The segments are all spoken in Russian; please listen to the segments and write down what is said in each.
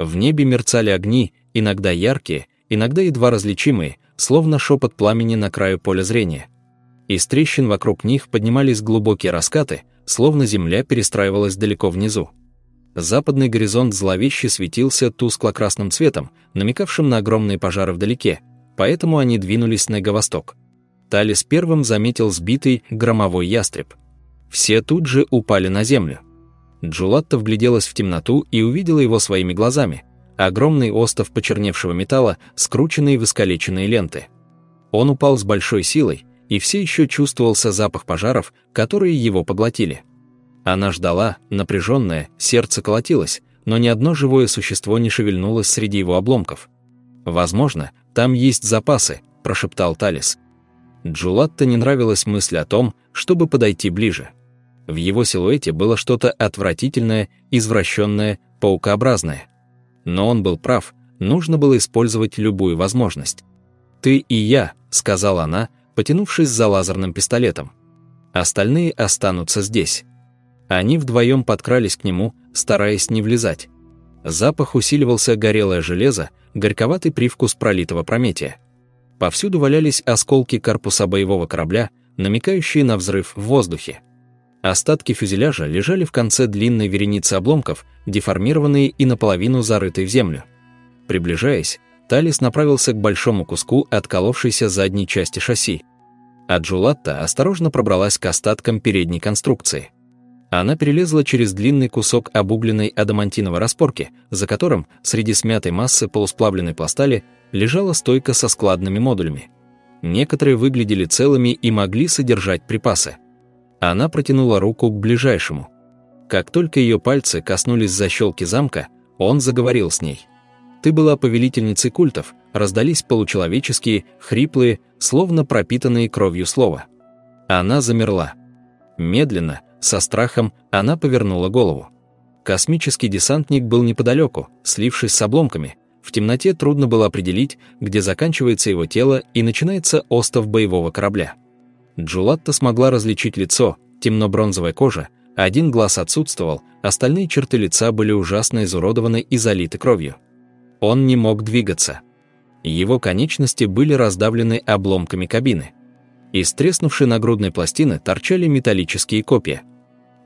В небе мерцали огни, иногда яркие, иногда едва различимые, словно шепот пламени на краю поля зрения. Из трещин вокруг них поднимались глубокие раскаты, словно земля перестраивалась далеко внизу. Западный горизонт зловеще светился тускло-красным цветом, намекавшим на огромные пожары вдалеке, поэтому они двинулись на юго-восток. Талис первым заметил сбитый громовой ястреб. Все тут же упали на землю. Джулатта вгляделась в темноту и увидела его своими глазами. Огромный остов почерневшего металла, скрученные в искалеченные ленты. Он упал с большой силой, и все еще чувствовался запах пожаров, которые его поглотили. Она ждала, напряженная, сердце колотилось, но ни одно живое существо не шевельнулось среди его обломков. «Возможно, там есть запасы», – прошептал Талис. Джулатта не нравилась мысль о том, чтобы подойти ближе. В его силуэте было что-то отвратительное, извращенное, паукообразное. Но он был прав, нужно было использовать любую возможность. «Ты и я», — сказала она, потянувшись за лазерным пистолетом. «Остальные останутся здесь». Они вдвоем подкрались к нему, стараясь не влезать. Запах усиливался горелое железо, горьковатый привкус пролитого прометия. Повсюду валялись осколки корпуса боевого корабля, намекающие на взрыв в воздухе. Остатки фюзеляжа лежали в конце длинной вереницы обломков, деформированные и наполовину зарытые в землю. Приближаясь, Талис направился к большому куску отколовшейся задней части шасси. А Джулатта осторожно пробралась к остаткам передней конструкции. Она перелезла через длинный кусок обугленной адамантиновой распорки, за которым, среди смятой массы полусплавленной пластали, лежала стойка со складными модулями. Некоторые выглядели целыми и могли содержать припасы. Она протянула руку к ближайшему. Как только ее пальцы коснулись защелки замка, он заговорил с ней. «Ты была повелительницей культов», раздались получеловеческие, хриплые, словно пропитанные кровью слова. Она замерла. Медленно, со страхом, она повернула голову. Космический десантник был неподалеку, слившись с обломками. В темноте трудно было определить, где заканчивается его тело и начинается остов боевого корабля. Джулатта смогла различить лицо, темно-бронзовая кожа, один глаз отсутствовал, остальные черты лица были ужасно изуродованы и залиты кровью. Он не мог двигаться. Его конечности были раздавлены обломками кабины. Из треснувшей нагрудной пластины торчали металлические копья.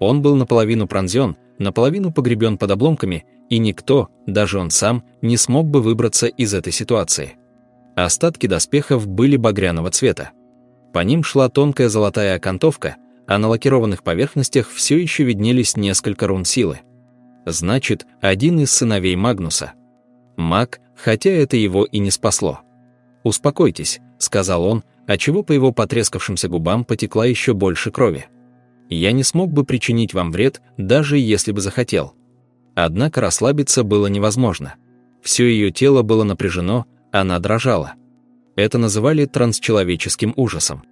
Он был наполовину пронзен, наполовину погребен под обломками, и никто, даже он сам, не смог бы выбраться из этой ситуации. Остатки доспехов были багряного цвета. По ним шла тонкая золотая окантовка, а на лакированных поверхностях все еще виднелись несколько рун силы. Значит, один из сыновей Магнуса. Маг, хотя это его и не спасло. «Успокойтесь», — сказал он, отчего по его потрескавшимся губам потекла еще больше крови. «Я не смог бы причинить вам вред, даже если бы захотел». Однако расслабиться было невозможно. Все ее тело было напряжено, она дрожала. Это называли трансчеловеческим ужасом.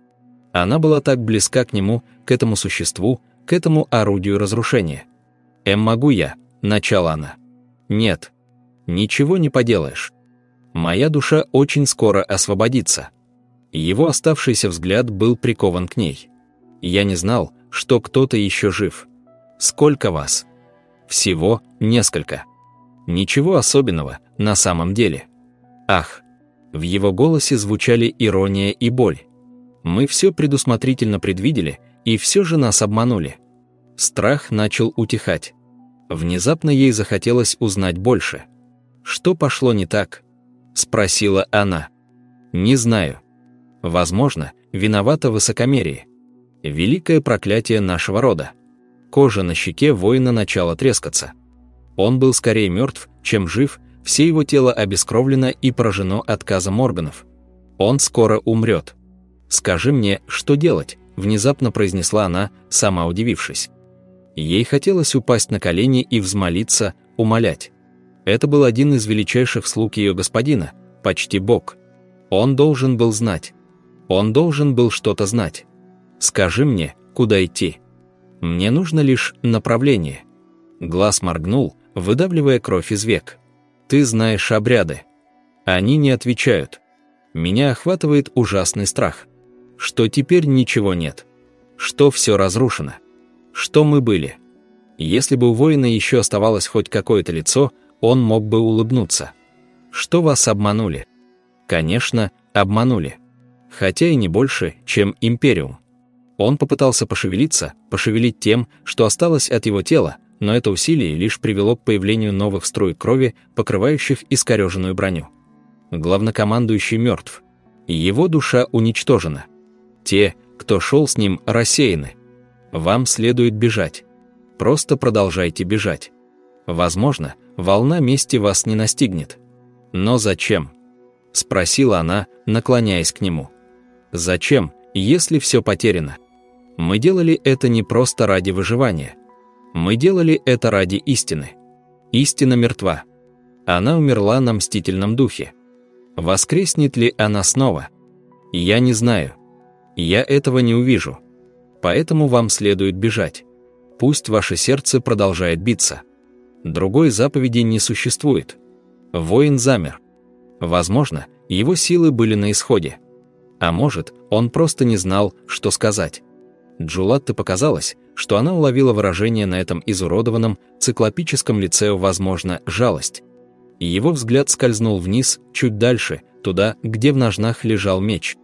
Она была так близка к нему, к этому существу, к этому орудию разрушения. «Эм, могу я?» – начала она. «Нет. Ничего не поделаешь. Моя душа очень скоро освободится». Его оставшийся взгляд был прикован к ней. Я не знал, что кто-то еще жив. Сколько вас? Всего несколько. Ничего особенного на самом деле. Ах, в его голосе звучали ирония и боль. Мы все предусмотрительно предвидели, и все же нас обманули. Страх начал утихать. Внезапно ей захотелось узнать больше. «Что пошло не так?» – спросила она. «Не знаю. Возможно, виновато высокомерие. Великое проклятие нашего рода. Кожа на щеке воина начала трескаться. Он был скорее мертв, чем жив, все его тело обескровлено и поражено отказом органов. Он скоро умрет. «Скажи мне, что делать?» – внезапно произнесла она, сама удивившись. Ей хотелось упасть на колени и взмолиться, умолять. Это был один из величайших слуг ее господина, почти бог. Он должен был знать. Он должен был что-то знать. «Скажи мне, куда идти?» «Мне нужно лишь направление». Глаз моргнул, выдавливая кровь из век. Ты знаешь обряды. Они не отвечают. Меня охватывает ужасный страх. Что теперь ничего нет. Что все разрушено. Что мы были. Если бы у воина еще оставалось хоть какое-то лицо, он мог бы улыбнуться. Что вас обманули? Конечно, обманули. Хотя и не больше, чем Империум. Он попытался пошевелиться, пошевелить тем, что осталось от его тела, но это усилие лишь привело к появлению новых струй крови, покрывающих искореженную броню. Главнокомандующий мертв. Его душа уничтожена. Те, кто шел с ним, рассеяны. Вам следует бежать. Просто продолжайте бежать. Возможно, волна мести вас не настигнет. Но зачем? Спросила она, наклоняясь к нему. Зачем, если все потеряно? Мы делали это не просто ради выживания. Мы делали это ради истины. Истина мертва. Она умерла на мстительном духе. Воскреснет ли она снова? Я не знаю. Я этого не увижу. Поэтому вам следует бежать. Пусть ваше сердце продолжает биться. Другой заповеди не существует. Воин замер. Возможно, его силы были на исходе. А может, он просто не знал, что сказать. Джулатте показалось, что она уловила выражение на этом изуродованном, циклопическом лице, возможно, жалость. И его взгляд скользнул вниз, чуть дальше, туда, где в ножнах лежал меч.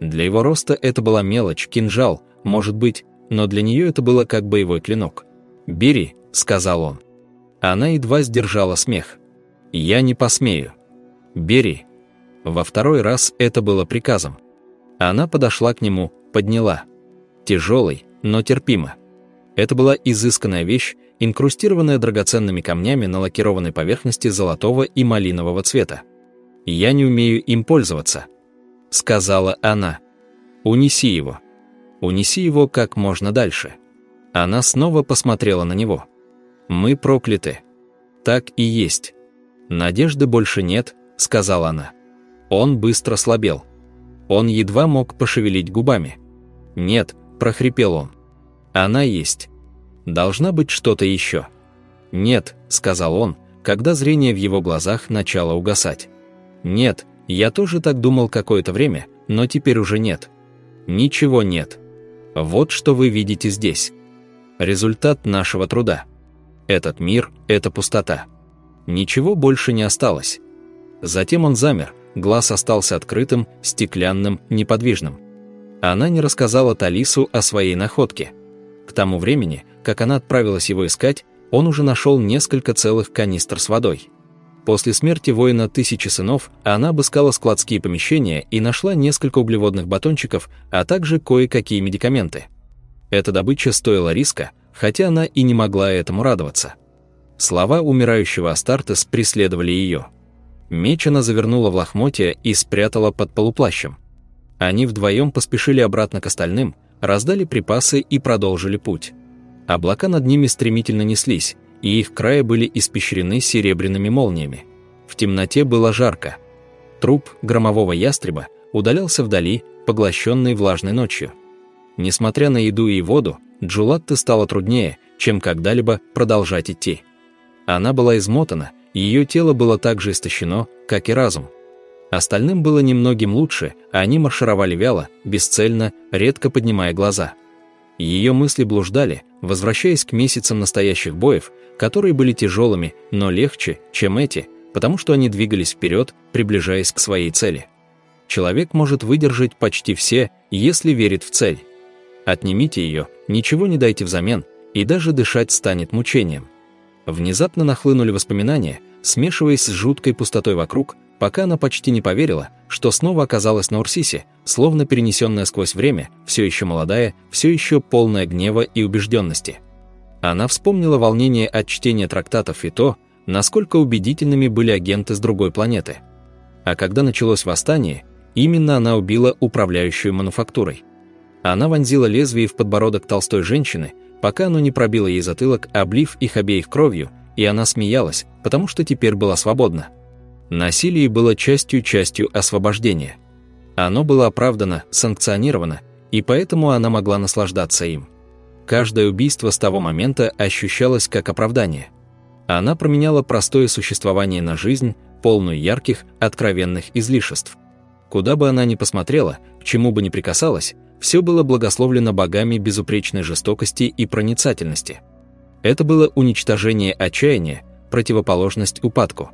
Для его роста это была мелочь, кинжал, может быть, но для нее это было как боевой клинок. «Бери», — сказал он. Она едва сдержала смех. «Я не посмею». «Бери». Во второй раз это было приказом. Она подошла к нему, подняла тяжелый, но терпимо. Это была изысканная вещь, инкрустированная драгоценными камнями на лакированной поверхности золотого и малинового цвета. «Я не умею им пользоваться», — сказала она. «Унеси его. Унеси его как можно дальше». Она снова посмотрела на него. «Мы прокляты». «Так и есть». «Надежды больше нет», — сказала она. Он быстро слабел. Он едва мог пошевелить губами. «Нет, прохрипел он. «Она есть. Должна быть что-то еще». «Нет», — сказал он, когда зрение в его глазах начало угасать. «Нет, я тоже так думал какое-то время, но теперь уже нет. Ничего нет. Вот что вы видите здесь. Результат нашего труда. Этот мир — это пустота. Ничего больше не осталось». Затем он замер, глаз остался открытым, стеклянным, неподвижным. Она не рассказала Талису о своей находке. К тому времени, как она отправилась его искать, он уже нашел несколько целых канистр с водой. После смерти воина Тысячи Сынов она обыскала складские помещения и нашла несколько углеводных батончиков, а также кое-какие медикаменты. Эта добыча стоила риска, хотя она и не могла этому радоваться. Слова умирающего Астартес преследовали ее. Меч она завернула в лохмотья и спрятала под полуплащем. Они вдвоем поспешили обратно к остальным, раздали припасы и продолжили путь. Облака над ними стремительно неслись, и их края были испещрены серебряными молниями. В темноте было жарко. Труп громового ястреба удалялся вдали, поглощенный влажной ночью. Несмотря на еду и воду, Джулатте стало труднее, чем когда-либо продолжать идти. Она была измотана, ее тело было так же истощено, как и разум – Остальным было немногим лучше, а они маршировали вяло, бесцельно, редко поднимая глаза. Ее мысли блуждали, возвращаясь к месяцам настоящих боев, которые были тяжелыми, но легче, чем эти, потому что они двигались вперед, приближаясь к своей цели. Человек может выдержать почти все, если верит в цель. Отнимите ее, ничего не дайте взамен, и даже дышать станет мучением. Внезапно нахлынули воспоминания, смешиваясь с жуткой пустотой вокруг, пока она почти не поверила, что снова оказалась на Урсисе, словно перенесенная сквозь время, все еще молодая, все еще полная гнева и убежденности. Она вспомнила волнение от чтения трактатов и то, насколько убедительными были агенты с другой планеты. А когда началось восстание, именно она убила управляющую мануфактурой. Она вонзила лезвие в подбородок толстой женщины, пока оно не пробило ей затылок, облив их обеих кровью, и она смеялась, потому что теперь была свободна. Насилие было частью-частью освобождения. Оно было оправдано, санкционировано, и поэтому она могла наслаждаться им. Каждое убийство с того момента ощущалось как оправдание. Она променяла простое существование на жизнь, полную ярких, откровенных излишеств. Куда бы она ни посмотрела, к чему бы ни прикасалась, все было благословлено богами безупречной жестокости и проницательности. Это было уничтожение отчаяния, противоположность упадку.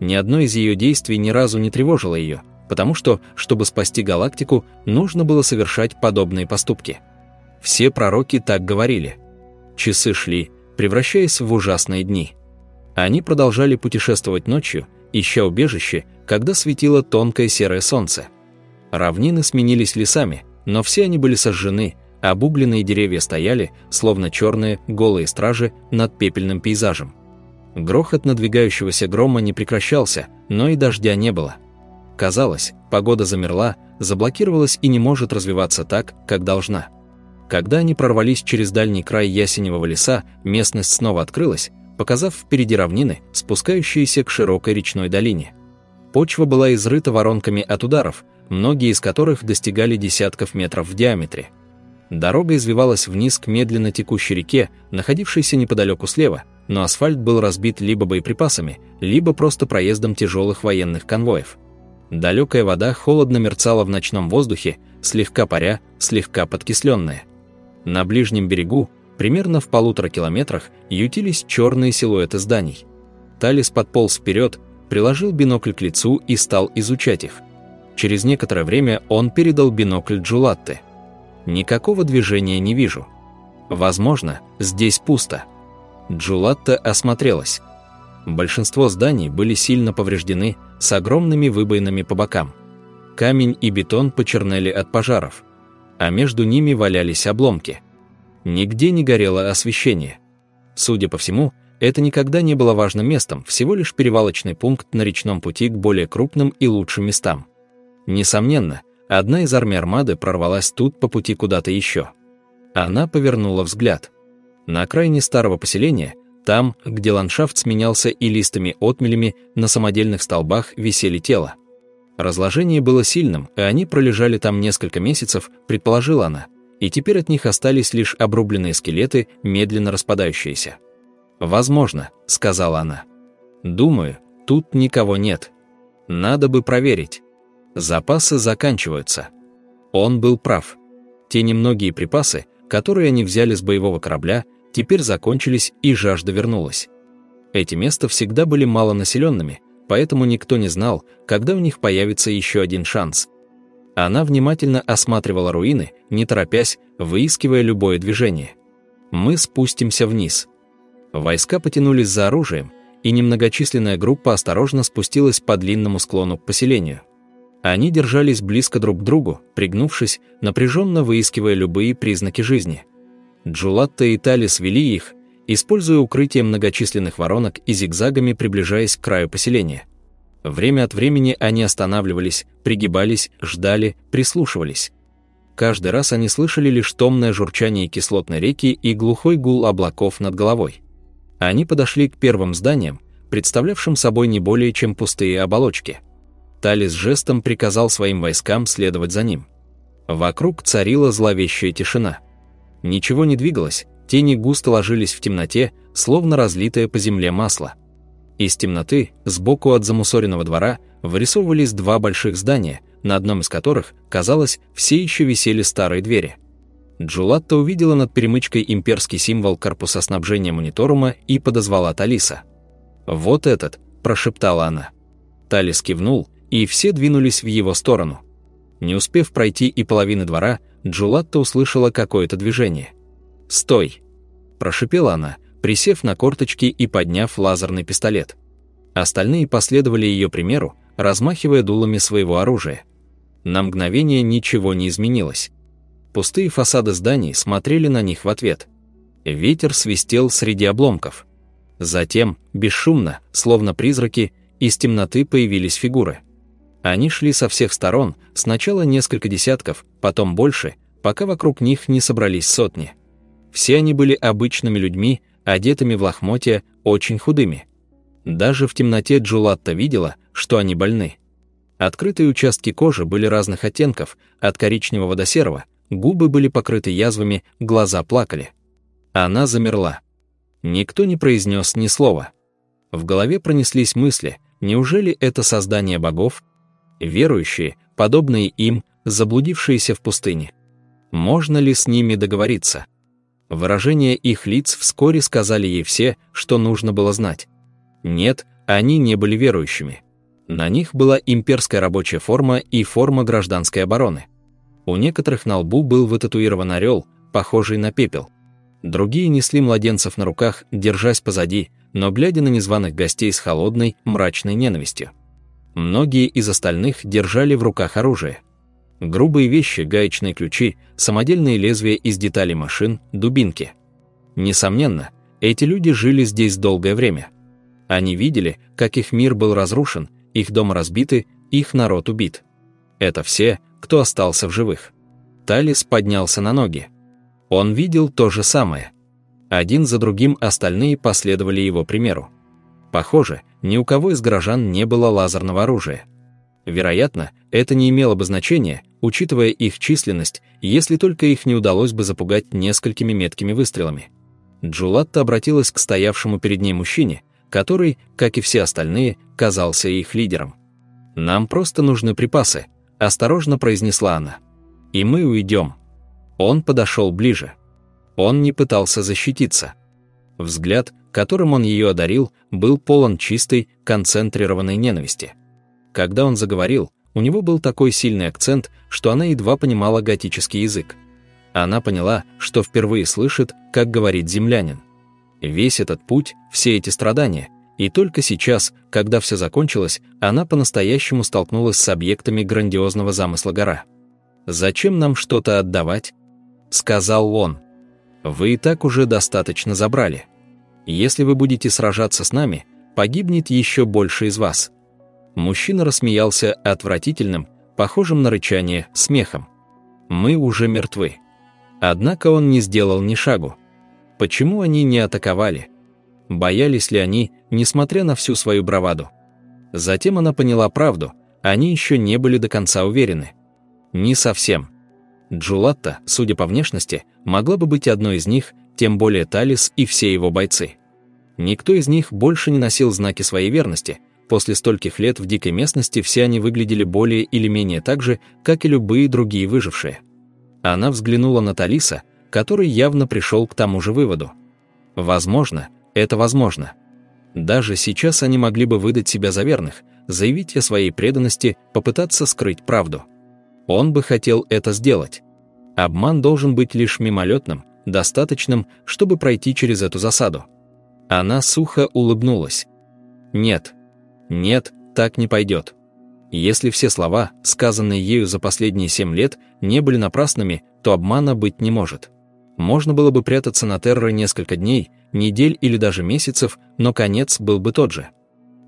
Ни одно из ее действий ни разу не тревожило ее, потому что, чтобы спасти галактику, нужно было совершать подобные поступки. Все пророки так говорили. Часы шли, превращаясь в ужасные дни. Они продолжали путешествовать ночью, ища убежище, когда светило тонкое серое солнце. Равнины сменились лесами, но все они были сожжены, обугленные деревья стояли, словно черные, голые стражи над пепельным пейзажем. Грохот надвигающегося грома не прекращался, но и дождя не было. Казалось, погода замерла, заблокировалась и не может развиваться так, как должна. Когда они прорвались через дальний край ясеневого леса, местность снова открылась, показав впереди равнины, спускающиеся к широкой речной долине. Почва была изрыта воронками от ударов, многие из которых достигали десятков метров в диаметре. Дорога извивалась вниз к медленно текущей реке, находившейся неподалеку слева, но асфальт был разбит либо боеприпасами, либо просто проездом тяжелых военных конвоев. Далекая вода холодно мерцала в ночном воздухе, слегка паря, слегка подкисленная. На ближнем берегу, примерно в полутора километрах, ютились черные силуэты зданий. Талис подполз вперед, приложил бинокль к лицу и стал изучать их. Через некоторое время он передал бинокль Джулатте. «Никакого движения не вижу. Возможно, здесь пусто». Джулатта осмотрелась. Большинство зданий были сильно повреждены, с огромными выбоинами по бокам. Камень и бетон почернели от пожаров, а между ними валялись обломки. Нигде не горело освещение. Судя по всему, это никогда не было важным местом, всего лишь перевалочный пункт на речном пути к более крупным и лучшим местам. Несомненно, одна из армий армады прорвалась тут по пути куда-то еще. Она повернула взгляд. На окраине старого поселения, там, где ландшафт сменялся и листами-отмелями, на самодельных столбах висели тела. Разложение было сильным, и они пролежали там несколько месяцев, предположила она, и теперь от них остались лишь обрубленные скелеты, медленно распадающиеся. «Возможно», — сказала она. «Думаю, тут никого нет. Надо бы проверить. Запасы заканчиваются». Он был прав. Те немногие припасы, которые они взяли с боевого корабля, теперь закончились и жажда вернулась. Эти места всегда были малонаселенными, поэтому никто не знал, когда у них появится еще один шанс. Она внимательно осматривала руины, не торопясь, выискивая любое движение. Мы спустимся вниз. Войска потянулись за оружием, и немногочисленная группа осторожно спустилась по длинному склону к поселению. Они держались близко друг к другу, пригнувшись, напряженно выискивая любые признаки жизни – Джулатта и Талис вели их, используя укрытие многочисленных воронок и зигзагами приближаясь к краю поселения. Время от времени они останавливались, пригибались, ждали, прислушивались. Каждый раз они слышали лишь томное журчание кислотной реки и глухой гул облаков над головой. Они подошли к первым зданиям, представлявшим собой не более чем пустые оболочки. Талис жестом приказал своим войскам следовать за ним. Вокруг царила зловещая тишина – Ничего не двигалось, тени густо ложились в темноте, словно разлитое по земле масло. Из темноты, сбоку от замусоренного двора, вырисовывались два больших здания, на одном из которых, казалось, все еще висели старые двери. Джулатта увидела над перемычкой имперский символ корпуса снабжения мониторума и подозвала Талиса. «Вот этот», – прошептала она. Талис кивнул, и все двинулись в его сторону. Не успев пройти и половины двора, Джулатта услышала какое-то движение. «Стой!» – прошипела она, присев на корточки и подняв лазерный пистолет. Остальные последовали ее примеру, размахивая дулами своего оружия. На мгновение ничего не изменилось. Пустые фасады зданий смотрели на них в ответ. Ветер свистел среди обломков. Затем, бесшумно, словно призраки, из темноты появились фигуры. Они шли со всех сторон, сначала несколько десятков, потом больше, пока вокруг них не собрались сотни. Все они были обычными людьми, одетыми в лохмотья, очень худыми. Даже в темноте Джулатта видела, что они больны. Открытые участки кожи были разных оттенков, от коричневого до серого, губы были покрыты язвами, глаза плакали. Она замерла. Никто не произнес ни слова. В голове пронеслись мысли, неужели это создание богов, верующие, подобные им, заблудившиеся в пустыне. Можно ли с ними договориться? Выражения их лиц вскоре сказали ей все, что нужно было знать. Нет, они не были верующими. На них была имперская рабочая форма и форма гражданской обороны. У некоторых на лбу был вытатуирован орел, похожий на пепел. Другие несли младенцев на руках, держась позади, но глядя на незваных гостей с холодной, мрачной ненавистью. Многие из остальных держали в руках оружие. Грубые вещи, гаечные ключи, самодельные лезвия из деталей машин, дубинки. Несомненно, эти люди жили здесь долгое время. Они видели, как их мир был разрушен, их дом разбиты, их народ убит. Это все, кто остался в живых. Талис поднялся на ноги. Он видел то же самое. Один за другим остальные последовали его примеру. Похоже, ни у кого из горожан не было лазерного оружия. Вероятно, это не имело бы значения, учитывая их численность, если только их не удалось бы запугать несколькими меткими выстрелами. Джулатта обратилась к стоявшему перед ней мужчине, который, как и все остальные, казался их лидером. «Нам просто нужны припасы», – осторожно произнесла она. «И мы уйдем». Он подошел ближе. Он не пытался защититься. Взгляд, которым он ее одарил, был полон чистой, концентрированной ненависти. Когда он заговорил, у него был такой сильный акцент, что она едва понимала готический язык. Она поняла, что впервые слышит, как говорит землянин. Весь этот путь, все эти страдания, и только сейчас, когда все закончилось, она по-настоящему столкнулась с объектами грандиозного замысла гора. «Зачем нам что-то отдавать?» — сказал он. «Вы и так уже достаточно забрали. Если вы будете сражаться с нами, погибнет еще больше из вас». Мужчина рассмеялся отвратительным, похожим на рычание, смехом. «Мы уже мертвы». Однако он не сделал ни шагу. Почему они не атаковали? Боялись ли они, несмотря на всю свою браваду? Затем она поняла правду, они еще не были до конца уверены. Не совсем. Джулатта, судя по внешности, могла бы быть одной из них, тем более Талис и все его бойцы. Никто из них больше не носил знаки своей верности, после стольких лет в дикой местности все они выглядели более или менее так же, как и любые другие выжившие. Она взглянула на Талиса, который явно пришел к тому же выводу. Возможно, это возможно. Даже сейчас они могли бы выдать себя за верных, заявить о своей преданности, попытаться скрыть правду. Он бы хотел это сделать. Обман должен быть лишь мимолетным, достаточным, чтобы пройти через эту засаду. Она сухо улыбнулась. «Нет, нет, так не пойдет. Если все слова, сказанные ею за последние семь лет, не были напрасными, то обмана быть не может. Можно было бы прятаться на терроре несколько дней, недель или даже месяцев, но конец был бы тот же.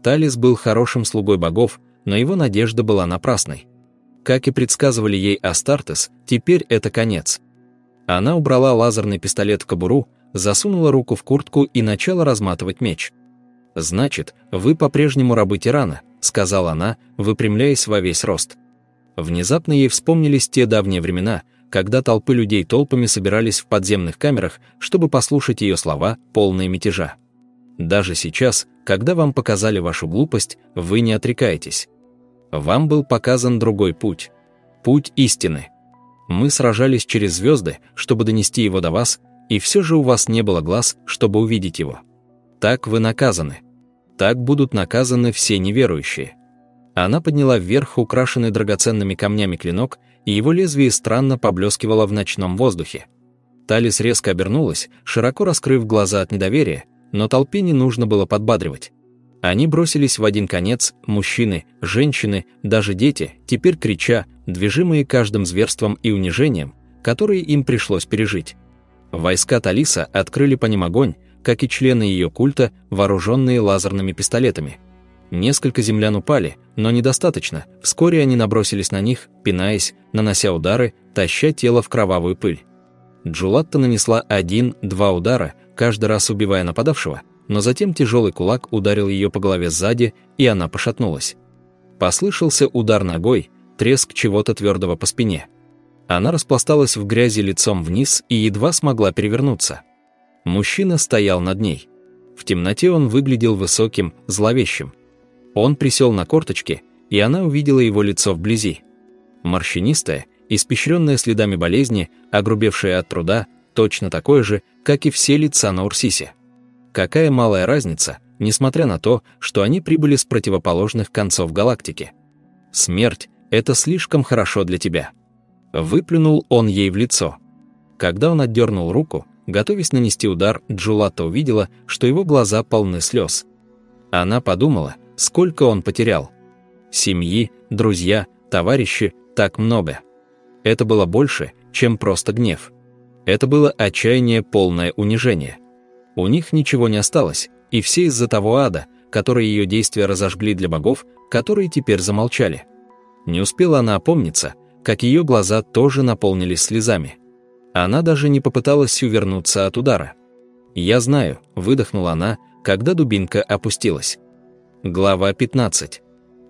Талис был хорошим слугой богов, но его надежда была напрасной. Как и предсказывали ей Астартес, теперь это конец. Она убрала лазерный пистолет в кобуру, засунула руку в куртку и начала разматывать меч. «Значит, вы по-прежнему рабы тирана», — сказала она, выпрямляясь во весь рост. Внезапно ей вспомнились те давние времена, когда толпы людей толпами собирались в подземных камерах, чтобы послушать ее слова, полные мятежа. Даже сейчас, когда вам показали вашу глупость, вы не отрекаетесь. Вам был показан другой путь. Путь истины. Мы сражались через звезды, чтобы донести его до вас, и все же у вас не было глаз, чтобы увидеть его. Так вы наказаны. Так будут наказаны все неверующие. Она подняла вверх украшенный драгоценными камнями клинок, и его лезвие странно поблескивало в ночном воздухе. Талис резко обернулась, широко раскрыв глаза от недоверия, но толпе не нужно было подбадривать. Они бросились в один конец, мужчины, женщины, даже дети, теперь крича, движимые каждым зверством и унижением, которые им пришлось пережить. Войска Талиса открыли по ним огонь, как и члены ее культа, вооруженные лазерными пистолетами. Несколько землян упали, но недостаточно, вскоре они набросились на них, пинаясь, нанося удары, таща тело в кровавую пыль. Джулатта нанесла один-два удара, каждый раз убивая нападавшего, но затем тяжелый кулак ударил ее по голове сзади, и она пошатнулась. Послышался удар ногой, треск чего-то твердого по спине. Она распласталась в грязи лицом вниз и едва смогла перевернуться. Мужчина стоял над ней. В темноте он выглядел высоким, зловещим. Он присел на корточки, и она увидела его лицо вблизи. Морщинистое, испещренное следами болезни, огрубевшее от труда, точно такое же, как и все лица на Урсисе. Какая малая разница, несмотря на то, что они прибыли с противоположных концов галактики. Смерть — это слишком хорошо для тебя. Выплюнул он ей в лицо. Когда он отдернул руку, готовясь нанести удар, Джулатта увидела, что его глаза полны слез. Она подумала, сколько он потерял. Семьи, друзья, товарищи, так много. Это было больше, чем просто гнев. Это было отчаяние, полное унижение. У них ничего не осталось, и все из-за того ада, который ее действия разожгли для богов, которые теперь замолчали. Не успела она опомниться, как ее глаза тоже наполнились слезами. Она даже не попыталась увернуться от удара. «Я знаю», — выдохнула она, когда дубинка опустилась. Глава 15.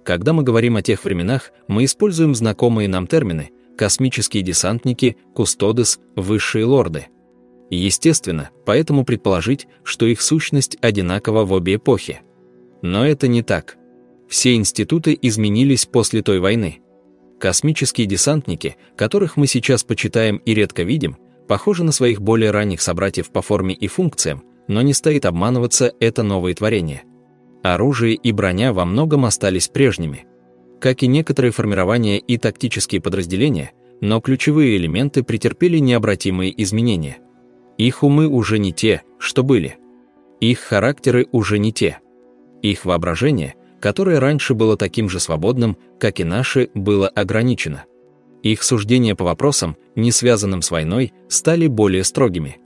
Когда мы говорим о тех временах, мы используем знакомые нам термины «космические десантники», «кустодес», «высшие лорды». Естественно, поэтому предположить, что их сущность одинакова в обе эпохи. Но это не так. Все институты изменились после той войны. Космические десантники, которых мы сейчас почитаем и редко видим, похожи на своих более ранних собратьев по форме и функциям, но не стоит обманываться, это новые творения. Оружие и броня во многом остались прежними. Как и некоторые формирования и тактические подразделения, но ключевые элементы претерпели необратимые изменения. Их умы уже не те, что были. Их характеры уже не те. Их воображение – которое раньше было таким же свободным, как и наше, было ограничено. Их суждения по вопросам, не связанным с войной, стали более строгими.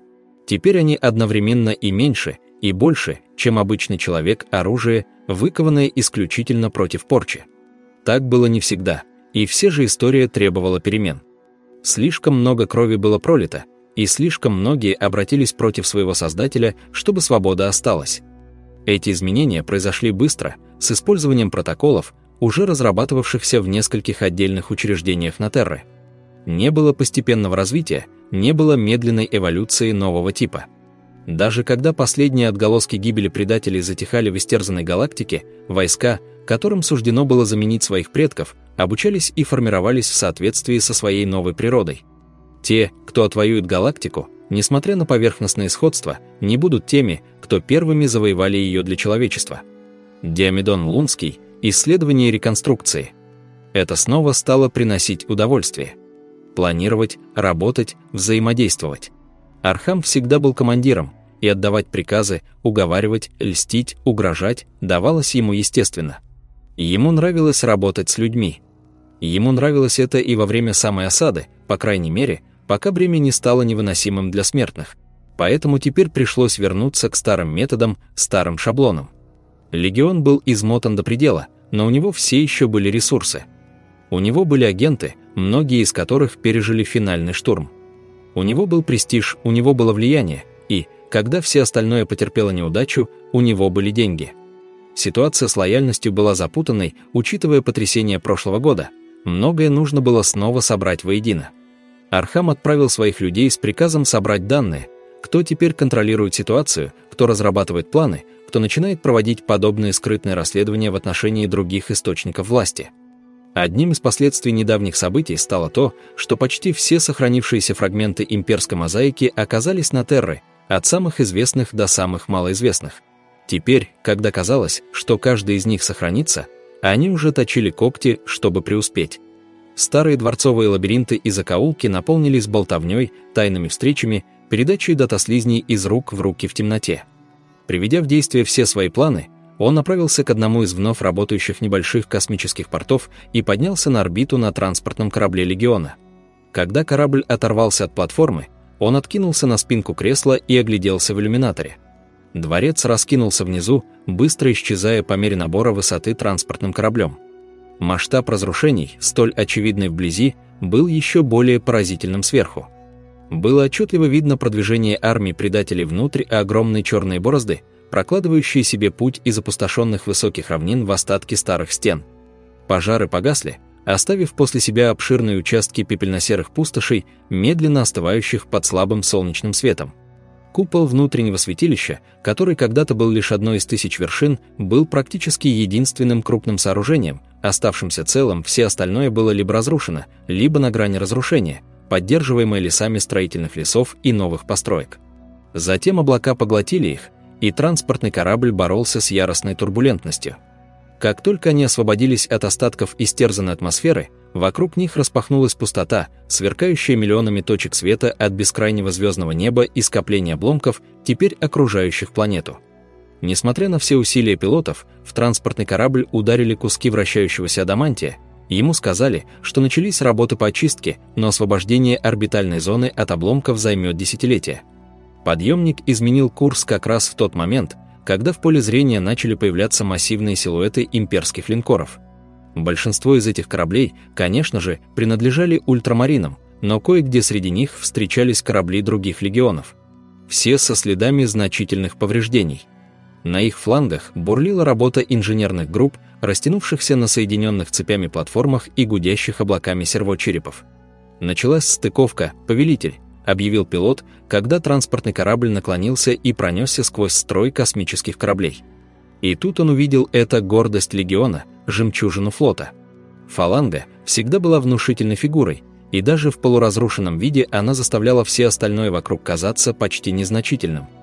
Теперь они одновременно и меньше, и больше, чем обычный человек, оружие, выкованное исключительно против порчи. Так было не всегда, и все же история требовала перемен. Слишком много крови было пролито, и слишком многие обратились против своего создателя, чтобы свобода осталась. Эти изменения произошли быстро, с использованием протоколов, уже разрабатывавшихся в нескольких отдельных учреждениях на Терре. Не было постепенного развития, не было медленной эволюции нового типа. Даже когда последние отголоски гибели предателей затихали в истерзанной галактике, войска, которым суждено было заменить своих предков, обучались и формировались в соответствии со своей новой природой. Те, кто отвоюет галактику, несмотря на поверхностное сходство, не будут теми, кто первыми завоевали ее для человечества. Диамедон Лунский «Исследование реконструкции». Это снова стало приносить удовольствие. Планировать, работать, взаимодействовать. Архам всегда был командиром, и отдавать приказы, уговаривать, льстить, угрожать давалось ему естественно. Ему нравилось работать с людьми. Ему нравилось это и во время самой осады, по крайней мере, пока бремя не стало невыносимым для смертных. Поэтому теперь пришлось вернуться к старым методам, старым шаблонам. Легион был измотан до предела, но у него все еще были ресурсы. У него были агенты, многие из которых пережили финальный штурм. У него был престиж, у него было влияние, и, когда все остальное потерпело неудачу, у него были деньги. Ситуация с лояльностью была запутанной, учитывая потрясения прошлого года. Многое нужно было снова собрать воедино. Архам отправил своих людей с приказом собрать данные, кто теперь контролирует ситуацию, кто разрабатывает планы, кто начинает проводить подобные скрытные расследования в отношении других источников власти. Одним из последствий недавних событий стало то, что почти все сохранившиеся фрагменты имперской мозаики оказались на Терре, от самых известных до самых малоизвестных. Теперь, когда казалось, что каждый из них сохранится, они уже точили когти, чтобы преуспеть. Старые дворцовые лабиринты и закоулки наполнились болтовней, тайными встречами, передачей датаслизней из рук в руки в темноте. Приведя в действие все свои планы, он направился к одному из вновь работающих небольших космических портов и поднялся на орбиту на транспортном корабле «Легиона». Когда корабль оторвался от платформы, он откинулся на спинку кресла и огляделся в иллюминаторе. Дворец раскинулся внизу, быстро исчезая по мере набора высоты транспортным кораблем. Масштаб разрушений, столь очевидный вблизи, был еще более поразительным сверху. Было отчетливо видно продвижение армии предателей внутрь и огромные черные борозды, прокладывающие себе путь из опустошенных высоких равнин в остатки старых стен. Пожары погасли, оставив после себя обширные участки пепельно-серых пустошей, медленно остывающих под слабым солнечным светом. Купол внутреннего святилища, который когда-то был лишь одной из тысяч вершин, был практически единственным крупным сооружением, оставшимся целым, все остальное было либо разрушено, либо на грани разрушения – поддерживаемые лесами строительных лесов и новых построек. Затем облака поглотили их, и транспортный корабль боролся с яростной турбулентностью. Как только они освободились от остатков истерзанной атмосферы, вокруг них распахнулась пустота, сверкающая миллионами точек света от бескрайнего звездного неба и скопления обломков, теперь окружающих планету. Несмотря на все усилия пилотов, в транспортный корабль ударили куски вращающегося адамантия, Ему сказали, что начались работы по очистке, но освобождение орбитальной зоны от обломков займет десятилетия. Подъемник изменил курс как раз в тот момент, когда в поле зрения начали появляться массивные силуэты имперских линкоров. Большинство из этих кораблей, конечно же, принадлежали ультрамаринам, но кое-где среди них встречались корабли других легионов. Все со следами значительных повреждений. На их флангах бурлила работа инженерных групп, растянувшихся на соединенных цепями платформах и гудящих облаками сервочерепов. Началась стыковка «Повелитель», объявил пилот, когда транспортный корабль наклонился и пронесся сквозь строй космических кораблей. И тут он увидел это гордость легиона, жемчужину флота. Фаланга всегда была внушительной фигурой, и даже в полуразрушенном виде она заставляла все остальное вокруг казаться почти незначительным –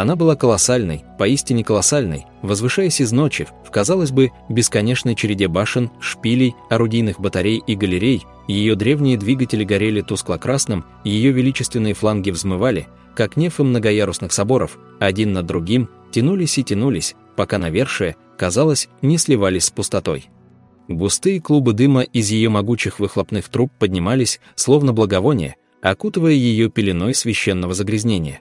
она была колоссальной, поистине колоссальной, возвышаясь из ночи, в, казалось бы, бесконечной череде башен, шпилей, орудийных батарей и галерей, ее древние двигатели горели тускло-красным, ее величественные фланги взмывали, как нефы многоярусных соборов, один над другим, тянулись и тянулись, пока навершие, казалось, не сливались с пустотой. Густые клубы дыма из ее могучих выхлопных труб поднимались, словно благовоние, окутывая ее пеленой священного загрязнения.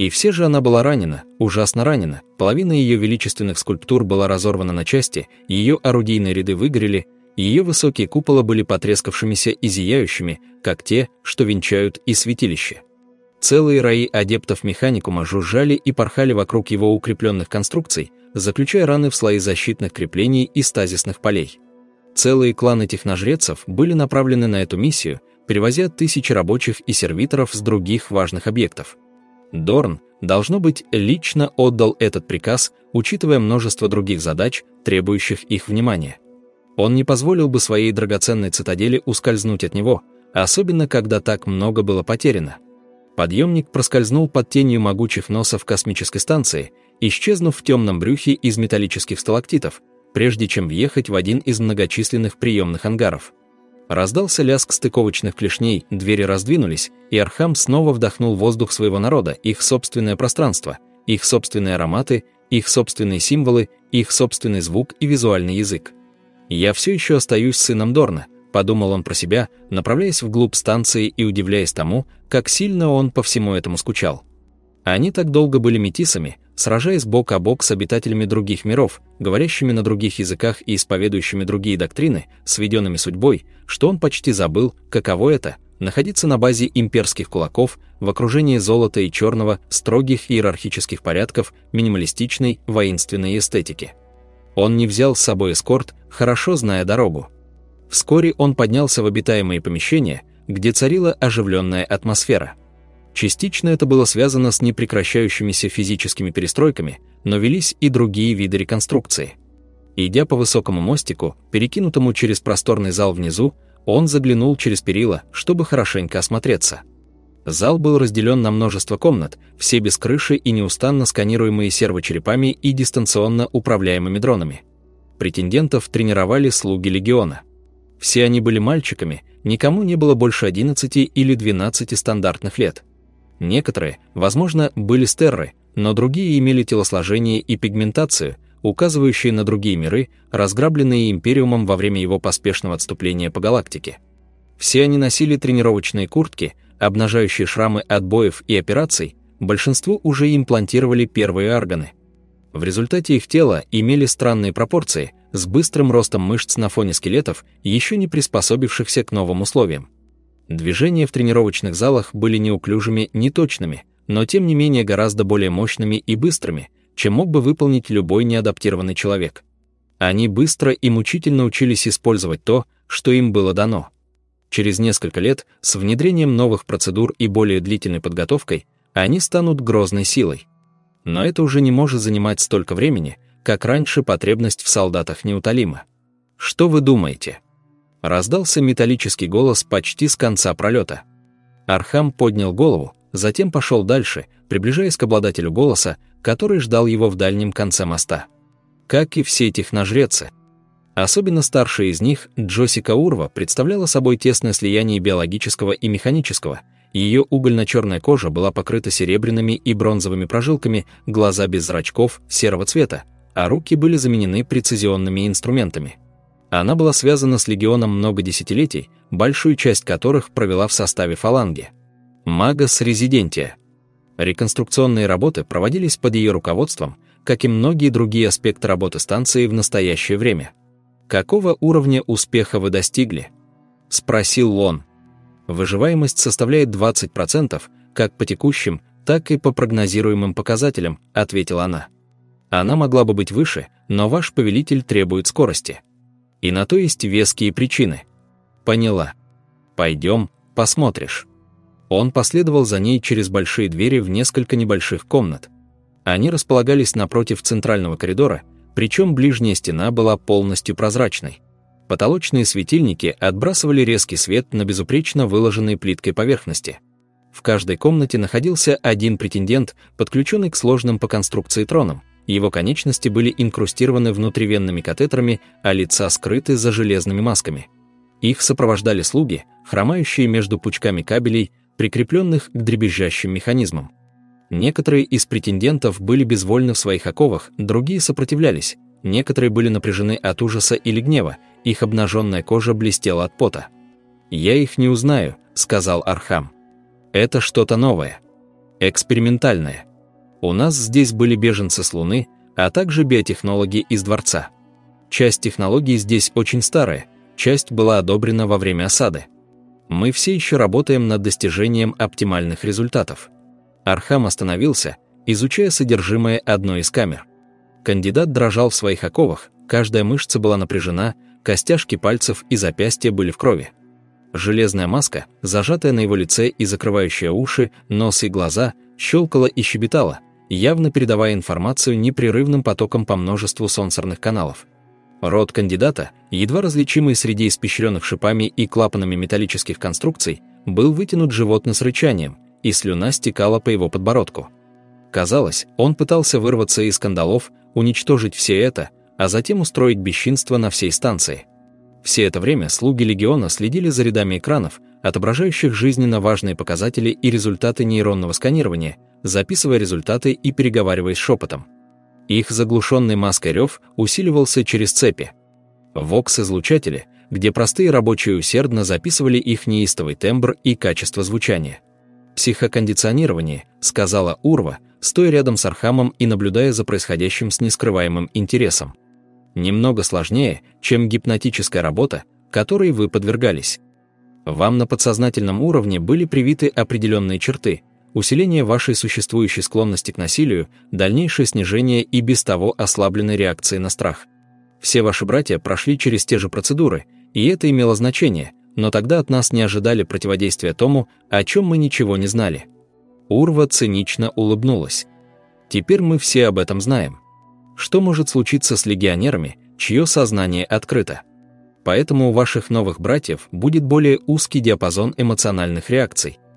И все же она была ранена, ужасно ранена, половина ее величественных скульптур была разорвана на части, ее орудийные ряды выгорели, ее высокие купола были потрескавшимися и зияющими, как те, что венчают и святилище. Целые раи адептов механикума жужжали и порхали вокруг его укрепленных конструкций, заключая раны в слои защитных креплений и стазисных полей. Целые кланы техножрецов были направлены на эту миссию, перевозя тысячи рабочих и сервиторов с других важных объектов. Дорн, должно быть, лично отдал этот приказ, учитывая множество других задач, требующих их внимания. Он не позволил бы своей драгоценной цитадели ускользнуть от него, особенно когда так много было потеряно. Подъемник проскользнул под тенью могучих носов космической станции, исчезнув в темном брюхе из металлических сталактитов, прежде чем въехать в один из многочисленных приемных ангаров. Раздался лязг стыковочных клешней, двери раздвинулись, и Архам снова вдохнул воздух своего народа, их собственное пространство, их собственные ароматы, их собственные символы, их собственный звук и визуальный язык. «Я все еще остаюсь сыном Дорна», — подумал он про себя, направляясь вглубь станции и удивляясь тому, как сильно он по всему этому скучал. Они так долго были метисами, сражаясь бок о бок с обитателями других миров, говорящими на других языках и исповедующими другие доктрины, сведенными судьбой, что он почти забыл, каково это — находиться на базе имперских кулаков в окружении золота и черного, строгих иерархических порядков, минималистичной, воинственной эстетики. Он не взял с собой эскорт, хорошо зная дорогу. Вскоре он поднялся в обитаемые помещения, где царила оживленная атмосфера. Частично это было связано с непрекращающимися физическими перестройками, но велись и другие виды реконструкции. Идя по высокому мостику, перекинутому через просторный зал внизу, он заглянул через перила, чтобы хорошенько осмотреться. Зал был разделен на множество комнат, все без крыши и неустанно сканируемые сервочерепами и дистанционно управляемыми дронами. Претендентов тренировали слуги легиона. Все они были мальчиками, никому не было больше 11 или 12 стандартных лет – Некоторые, возможно, были стерры, но другие имели телосложение и пигментацию, указывающие на другие миры, разграбленные Империумом во время его поспешного отступления по галактике. Все они носили тренировочные куртки, обнажающие шрамы от боев и операций, большинству уже имплантировали первые органы. В результате их тела имели странные пропорции, с быстрым ростом мышц на фоне скелетов, еще не приспособившихся к новым условиям. Движения в тренировочных залах были неуклюжими, неточными, но тем не менее гораздо более мощными и быстрыми, чем мог бы выполнить любой неадаптированный человек. Они быстро и мучительно учились использовать то, что им было дано. Через несколько лет, с внедрением новых процедур и более длительной подготовкой, они станут грозной силой. Но это уже не может занимать столько времени, как раньше потребность в солдатах неутолима. Что вы думаете? Раздался металлический голос почти с конца пролета. Архам поднял голову, затем пошел дальше, приближаясь к обладателю голоса, который ждал его в дальнем конце моста. Как и все техножрецы. Особенно старшая из них, Джосика Урва, представляла собой тесное слияние биологического и механического. Ее угольно-черная кожа была покрыта серебряными и бронзовыми прожилками, глаза без зрачков, серого цвета, а руки были заменены прецизионными инструментами. Она была связана с легионом много десятилетий, большую часть которых провела в составе фаланги. Магас Резидентия. Реконструкционные работы проводились под ее руководством, как и многие другие аспекты работы станции в настоящее время. «Какого уровня успеха вы достигли?» – спросил он. Выживаемость составляет 20%, как по текущим, так и по прогнозируемым показателям, ответила она. Она могла бы быть выше, но ваш повелитель требует скорости. И на то есть веские причины. Поняла. Пойдем, посмотришь. Он последовал за ней через большие двери в несколько небольших комнат. Они располагались напротив центрального коридора, причем ближняя стена была полностью прозрачной. Потолочные светильники отбрасывали резкий свет на безупречно выложенные плиткой поверхности. В каждой комнате находился один претендент, подключенный к сложным по конструкции тронам, его конечности были инкрустированы внутривенными катетерами, а лица скрыты за железными масками. Их сопровождали слуги, хромающие между пучками кабелей, прикрепленных к дребезжащим механизмам. Некоторые из претендентов были безвольны в своих оковах, другие сопротивлялись, некоторые были напряжены от ужаса или гнева, их обнаженная кожа блестела от пота. «Я их не узнаю», — сказал Архам. «Это что-то новое. Экспериментальное. У нас здесь были беженцы с Луны, а также биотехнологи из Дворца. Часть технологий здесь очень старая, часть была одобрена во время осады. Мы все еще работаем над достижением оптимальных результатов. Архам остановился, изучая содержимое одной из камер. Кандидат дрожал в своих оковах, каждая мышца была напряжена, костяшки пальцев и запястья были в крови. Железная маска, зажатая на его лице и закрывающая уши, нос и глаза, щелкала и щебетала – явно передавая информацию непрерывным потоком по множеству сенсорных каналов. Рот кандидата, едва различимый среди испещренных шипами и клапанами металлических конструкций, был вытянут животно с рычанием, и слюна стекала по его подбородку. Казалось, он пытался вырваться из кандалов, уничтожить все это, а затем устроить бесчинство на всей станции. Все это время слуги Легиона следили за рядами экранов, отображающих жизненно важные показатели и результаты нейронного сканирования, записывая результаты и переговариваясь шепотом. Их заглушенный маской рев усиливался через цепи. Вокс-излучатели, где простые рабочие усердно записывали их неистовый тембр и качество звучания. «Психокондиционирование», — сказала Урва, стоя рядом с Архамом и наблюдая за происходящим с нескрываемым интересом. «Немного сложнее, чем гипнотическая работа, которой вы подвергались. Вам на подсознательном уровне были привиты определенные черты, усиление вашей существующей склонности к насилию, дальнейшее снижение и без того ослабленной реакции на страх. Все ваши братья прошли через те же процедуры, и это имело значение, но тогда от нас не ожидали противодействия тому, о чем мы ничего не знали. Урва цинично улыбнулась. Теперь мы все об этом знаем. Что может случиться с легионерами, чье сознание открыто? Поэтому у ваших новых братьев будет более узкий диапазон эмоциональных реакций –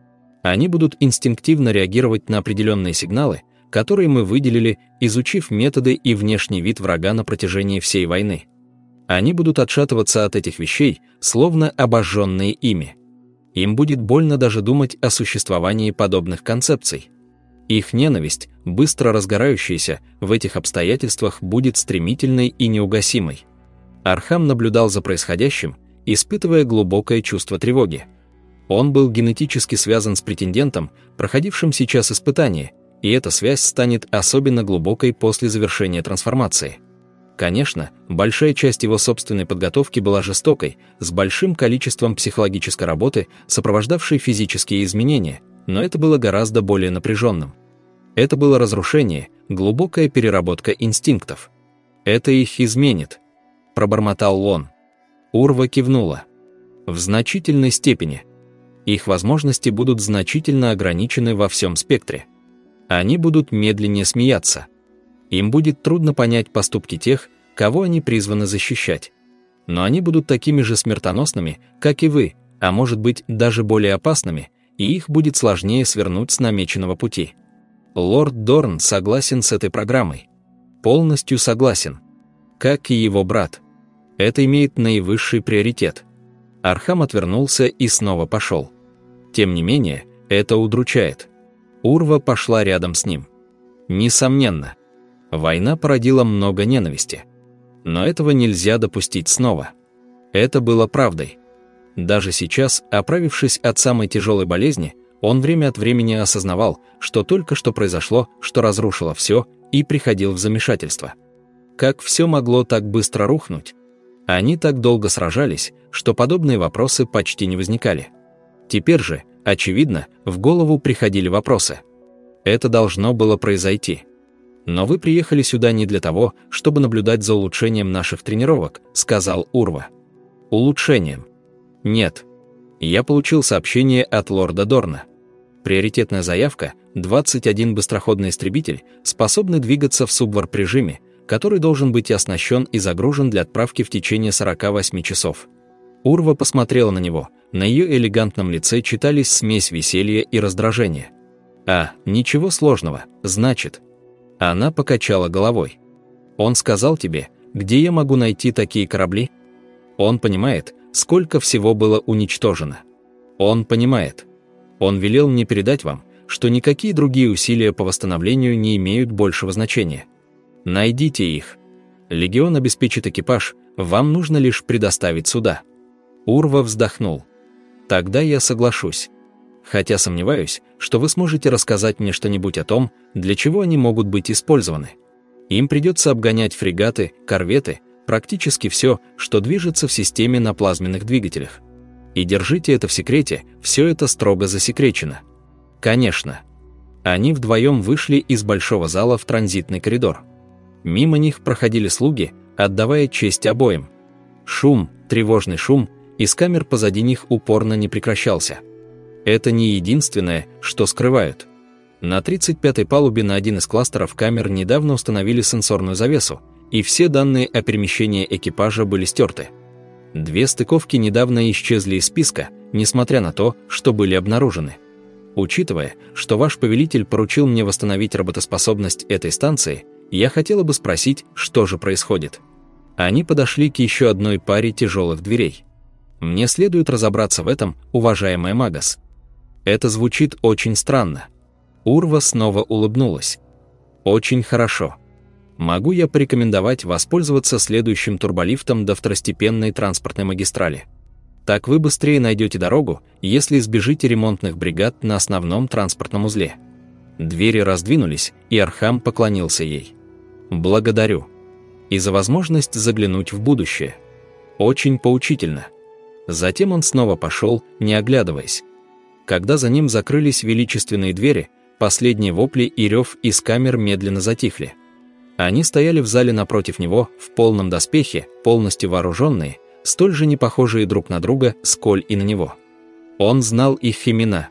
они будут инстинктивно реагировать на определенные сигналы, которые мы выделили, изучив методы и внешний вид врага на протяжении всей войны. Они будут отшатываться от этих вещей, словно обожженные ими. Им будет больно даже думать о существовании подобных концепций. Их ненависть, быстро разгорающаяся, в этих обстоятельствах будет стремительной и неугасимой. Архам наблюдал за происходящим, испытывая глубокое чувство тревоги. Он был генетически связан с претендентом, проходившим сейчас испытание, и эта связь станет особенно глубокой после завершения трансформации. Конечно, большая часть его собственной подготовки была жестокой, с большим количеством психологической работы, сопровождавшей физические изменения, но это было гораздо более напряженным. Это было разрушение, глубокая переработка инстинктов. «Это их изменит», – пробормотал он. Урва кивнула. «В значительной степени», их возможности будут значительно ограничены во всем спектре. Они будут медленнее смеяться. Им будет трудно понять поступки тех, кого они призваны защищать. Но они будут такими же смертоносными, как и вы, а может быть даже более опасными, и их будет сложнее свернуть с намеченного пути. Лорд Дорн согласен с этой программой. Полностью согласен. Как и его брат. Это имеет наивысший приоритет. Архам отвернулся и снова пошел. Тем не менее, это удручает. Урва пошла рядом с ним. Несомненно, война породила много ненависти. Но этого нельзя допустить снова. Это было правдой. Даже сейчас, оправившись от самой тяжелой болезни, он время от времени осознавал, что только что произошло, что разрушило все, и приходил в замешательство. Как все могло так быстро рухнуть? Они так долго сражались, что подобные вопросы почти не возникали. Теперь же, очевидно, в голову приходили вопросы. Это должно было произойти. «Но вы приехали сюда не для того, чтобы наблюдать за улучшением наших тренировок», — сказал Урва. «Улучшением?» «Нет. Я получил сообщение от лорда Дорна. Приоритетная заявка — 21 быстроходный истребитель, способный двигаться в субварп-режиме, который должен быть оснащен и загружен для отправки в течение 48 часов». Урва посмотрела на него. На ее элегантном лице читались смесь веселья и раздражения. «А, ничего сложного, значит, она покачала головой. «Он сказал тебе, где я могу найти такие корабли? Он понимает, сколько всего было уничтожено. Он понимает. Он велел мне передать вам, что никакие другие усилия по восстановлению не имеют большего значения. Найдите их. Легион обеспечит экипаж, вам нужно лишь предоставить сюда». Урва вздохнул. «Тогда я соглашусь хотя сомневаюсь, что вы сможете рассказать мне что-нибудь о том, для чего они могут быть использованы. Им придется обгонять фрегаты, корветы, практически все, что движется в системе на плазменных двигателях. И держите это в секрете, все это строго засекречено. Конечно. Они вдвоем вышли из большого зала в транзитный коридор. Мимо них проходили слуги, отдавая честь обоим. Шум, тревожный шум, из камер позади них упорно не прекращался – это не единственное, что скрывают. На 35-й палубе на один из кластеров камер недавно установили сенсорную завесу, и все данные о перемещении экипажа были стерты. Две стыковки недавно исчезли из списка, несмотря на то, что были обнаружены. Учитывая, что ваш повелитель поручил мне восстановить работоспособность этой станции, я хотела бы спросить, что же происходит. Они подошли к еще одной паре тяжелых дверей. Мне следует разобраться в этом, уважаемая Магас. Это звучит очень странно. Урва снова улыбнулась. Очень хорошо. Могу я порекомендовать воспользоваться следующим турболифтом до второстепенной транспортной магистрали. Так вы быстрее найдете дорогу, если избежите ремонтных бригад на основном транспортном узле. Двери раздвинулись, и Архам поклонился ей. «Благодарю. И за возможность заглянуть в будущее. Очень поучительно». Затем он снова пошел, не оглядываясь. Когда за ним закрылись величественные двери, последние вопли и рев из камер медленно затихли. Они стояли в зале напротив него, в полном доспехе, полностью вооруженные, столь же не похожие друг на друга, сколь и на него. Он знал их имена.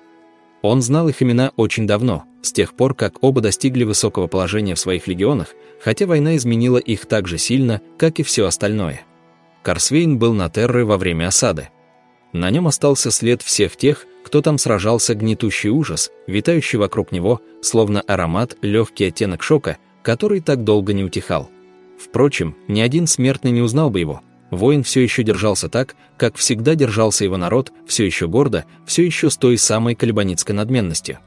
Он знал их имена очень давно, с тех пор, как оба достигли высокого положения в своих легионах, хотя война изменила их так же сильно, как и все остальное. Корсвейн был на Терре во время осады. На нем остался след всех тех, кто там сражался гнетущий ужас, витающий вокруг него, словно аромат, легкий оттенок шока, который так долго не утихал. Впрочем, ни один смертный не узнал бы его. Воин все еще держался так, как всегда держался его народ, все еще гордо, все еще с той самой калибаницкой надменностью.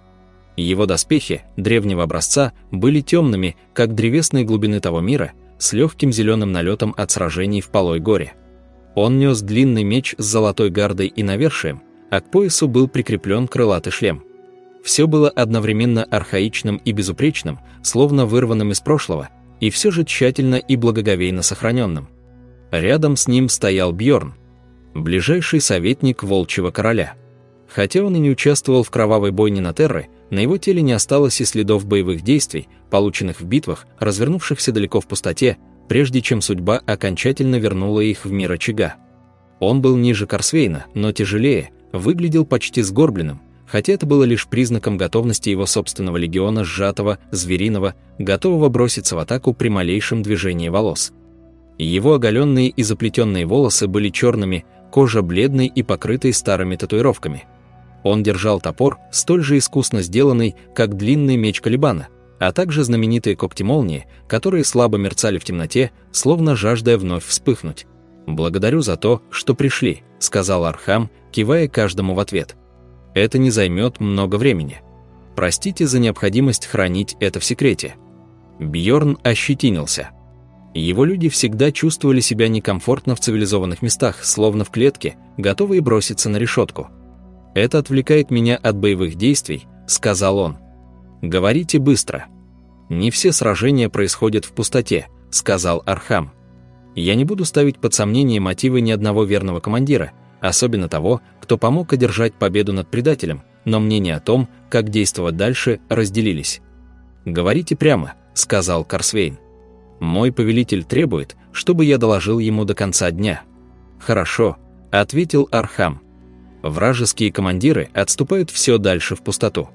Его доспехи, древнего образца, были темными, как древесные глубины того мира, с легким зеленым налетом от сражений в Полой горе. Он нес длинный меч с золотой гардой и навершием, а к поясу был прикреплен крылатый шлем. Все было одновременно архаичным и безупречным, словно вырванным из прошлого, и все же тщательно и благоговейно сохраненным. Рядом с ним стоял Бьорн, ближайший советник Волчьего Короля. Хотя он и не участвовал в кровавой бойне на Терре, на его теле не осталось и следов боевых действий, полученных в битвах, развернувшихся далеко в пустоте, прежде чем судьба окончательно вернула их в мир очага. Он был ниже Корсвейна, но тяжелее, выглядел почти сгорбленным, хотя это было лишь признаком готовности его собственного легиона сжатого, звериного, готового броситься в атаку при малейшем движении волос. Его оголенные и заплетенные волосы были черными, кожа бледной и покрытой старыми татуировками. Он держал топор, столь же искусно сделанный, как длинный меч Калибана, а также знаменитые когти-молнии, которые слабо мерцали в темноте, словно жаждая вновь вспыхнуть. «Благодарю за то, что пришли», — сказал Архам, кивая каждому в ответ. «Это не займет много времени. Простите за необходимость хранить это в секрете». Бьорн ощетинился. Его люди всегда чувствовали себя некомфортно в цивилизованных местах, словно в клетке, готовые броситься на решетку. «Это отвлекает меня от боевых действий», — сказал он. «Говорите быстро». «Не все сражения происходят в пустоте», — сказал Архам. «Я не буду ставить под сомнение мотивы ни одного верного командира, особенно того, кто помог одержать победу над предателем, но мнения о том, как действовать дальше, разделились». «Говорите прямо», — сказал Корсвейн. «Мой повелитель требует, чтобы я доложил ему до конца дня». «Хорошо», — ответил Архам. Вражеские командиры отступают все дальше в пустоту.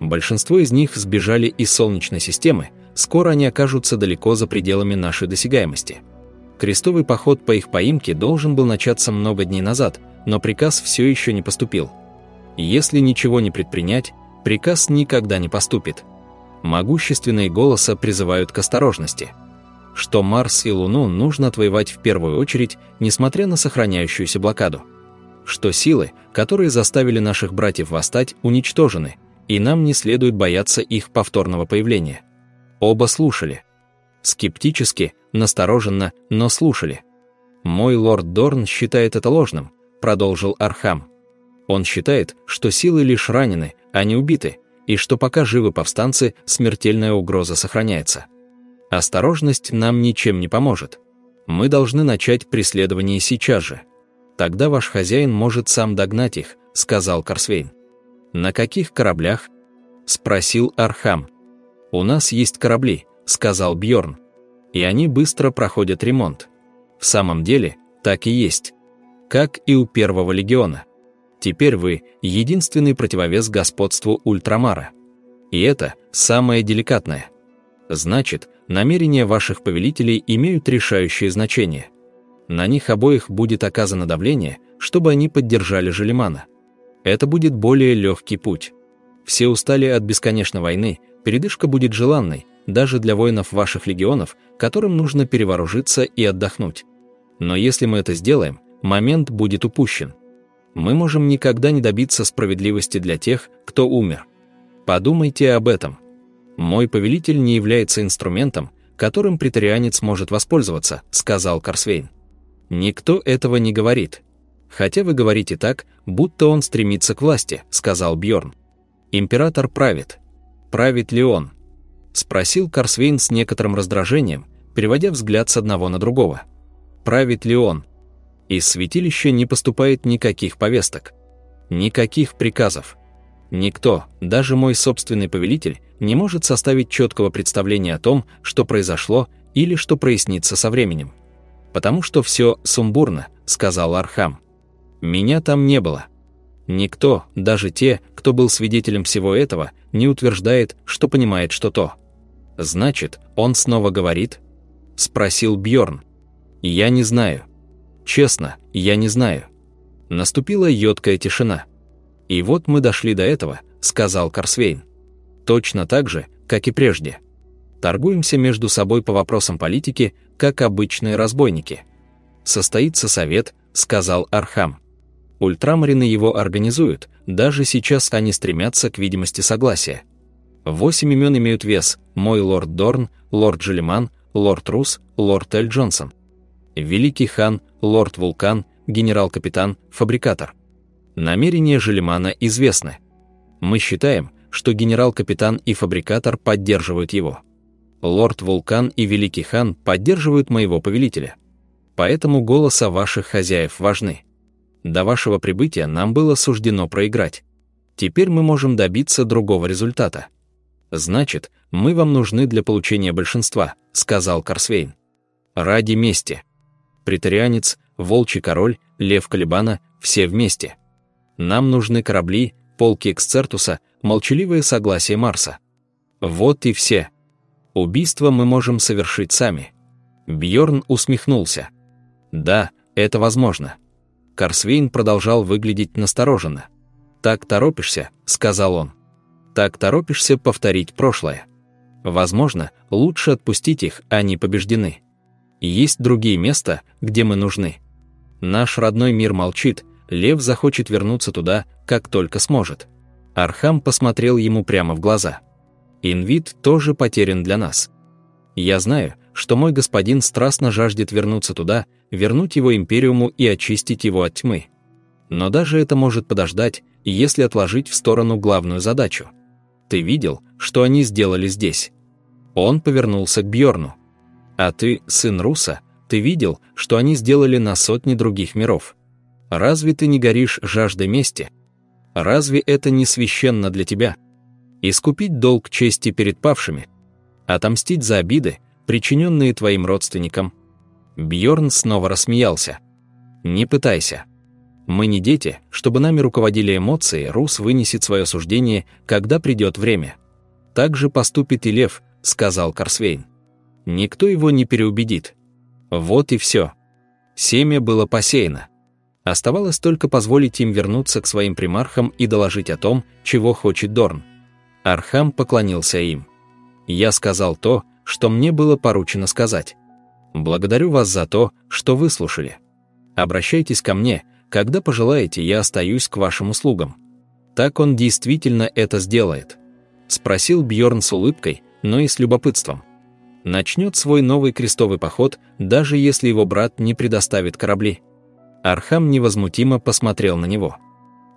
Большинство из них сбежали из Солнечной системы, скоро они окажутся далеко за пределами нашей досягаемости. Крестовый поход по их поимке должен был начаться много дней назад, но приказ все еще не поступил. Если ничего не предпринять, приказ никогда не поступит. Могущественные голоса призывают к осторожности. Что Марс и Луну нужно отвоевать в первую очередь, несмотря на сохраняющуюся блокаду что силы, которые заставили наших братьев восстать, уничтожены, и нам не следует бояться их повторного появления. Оба слушали. Скептически, настороженно, но слушали. «Мой лорд Дорн считает это ложным», — продолжил Архам. «Он считает, что силы лишь ранены, а не убиты, и что пока живы повстанцы, смертельная угроза сохраняется. Осторожность нам ничем не поможет. Мы должны начать преследование сейчас же». Тогда ваш хозяин может сам догнать их, сказал Корсвейн. На каких кораблях? спросил Архам. У нас есть корабли, сказал Бьорн. И они быстро проходят ремонт. В самом деле, так и есть. Как и у первого легиона. Теперь вы единственный противовес господству Ультрамара. И это самое деликатное. Значит, намерения ваших повелителей имеют решающее значение на них обоих будет оказано давление, чтобы они поддержали Желемана. Это будет более легкий путь. Все устали от бесконечной войны, передышка будет желанной, даже для воинов ваших легионов, которым нужно перевооружиться и отдохнуть. Но если мы это сделаем, момент будет упущен. Мы можем никогда не добиться справедливости для тех, кто умер. Подумайте об этом. Мой повелитель не является инструментом, которым претарианец может воспользоваться, сказал Корсвейн. «Никто этого не говорит. Хотя вы говорите так, будто он стремится к власти», — сказал Бьорн. «Император правит. Правит ли он?» — спросил Корсвейн с некоторым раздражением, переводя взгляд с одного на другого. «Правит ли он?» Из святилища не поступает никаких повесток, никаких приказов. Никто, даже мой собственный повелитель, не может составить четкого представления о том, что произошло или что прояснится со временем потому что все сумбурно», — сказал Архам. «Меня там не было. Никто, даже те, кто был свидетелем всего этого, не утверждает, что понимает, что то». «Значит, он снова говорит?» — спросил Бьорн. «Я не знаю. Честно, я не знаю». Наступила едкая тишина. «И вот мы дошли до этого», — сказал Корсвейн. «Точно так же, как и прежде. Торгуемся между собой по вопросам политики, как обычные разбойники. «Состоится совет», — сказал Архам. Ультрамарины его организуют, даже сейчас они стремятся к видимости согласия. Восемь имен имеют вес – мой лорд Дорн, лорд Джелиман, лорд Рус, лорд Эль Джонсон. Великий хан, лорд Вулкан, генерал-капитан, фабрикатор. Намерения Желимана известны. Мы считаем, что генерал-капитан и фабрикатор поддерживают его лорд Вулкан и Великий Хан поддерживают моего повелителя. Поэтому голоса ваших хозяев важны. До вашего прибытия нам было суждено проиграть. Теперь мы можем добиться другого результата. Значит, мы вам нужны для получения большинства, сказал Корсвейн. Ради мести. Притарианец, Волчий король, Лев Калибана — все вместе. Нам нужны корабли, полки Эксцертуса, молчаливое согласие Марса. Вот и все. Убийство мы можем совершить сами. Бьорн усмехнулся. Да, это возможно. Корсвейн продолжал выглядеть настороженно. «Так торопишься», — сказал он. «Так торопишься повторить прошлое. Возможно, лучше отпустить их, они побеждены. Есть другие места, где мы нужны. Наш родной мир молчит, Лев захочет вернуться туда, как только сможет». Архам посмотрел ему прямо в глаза. «Инвит тоже потерян для нас. Я знаю, что мой господин страстно жаждет вернуться туда, вернуть его империуму и очистить его от тьмы. Но даже это может подождать, если отложить в сторону главную задачу. Ты видел, что они сделали здесь? Он повернулся к Бьорну. А ты, сын Руса, ты видел, что они сделали на сотни других миров? Разве ты не горишь жаждой мести? Разве это не священно для тебя? Искупить долг чести перед павшими? Отомстить за обиды, причиненные твоим родственникам? Бьорн снова рассмеялся. Не пытайся. Мы не дети, чтобы нами руководили эмоции, Рус вынесет свое суждение, когда придет время. Так же поступит и Лев, сказал Корсвейн. Никто его не переубедит. Вот и все. Семя было посеяно. Оставалось только позволить им вернуться к своим примархам и доложить о том, чего хочет Дорн. Архам поклонился им. «Я сказал то, что мне было поручено сказать. Благодарю вас за то, что выслушали. Обращайтесь ко мне, когда пожелаете, я остаюсь к вашим услугам. Так он действительно это сделает. Спросил Бьорн с улыбкой, но и с любопытством. Начнет свой новый крестовый поход, даже если его брат не предоставит корабли. Архам невозмутимо посмотрел на него.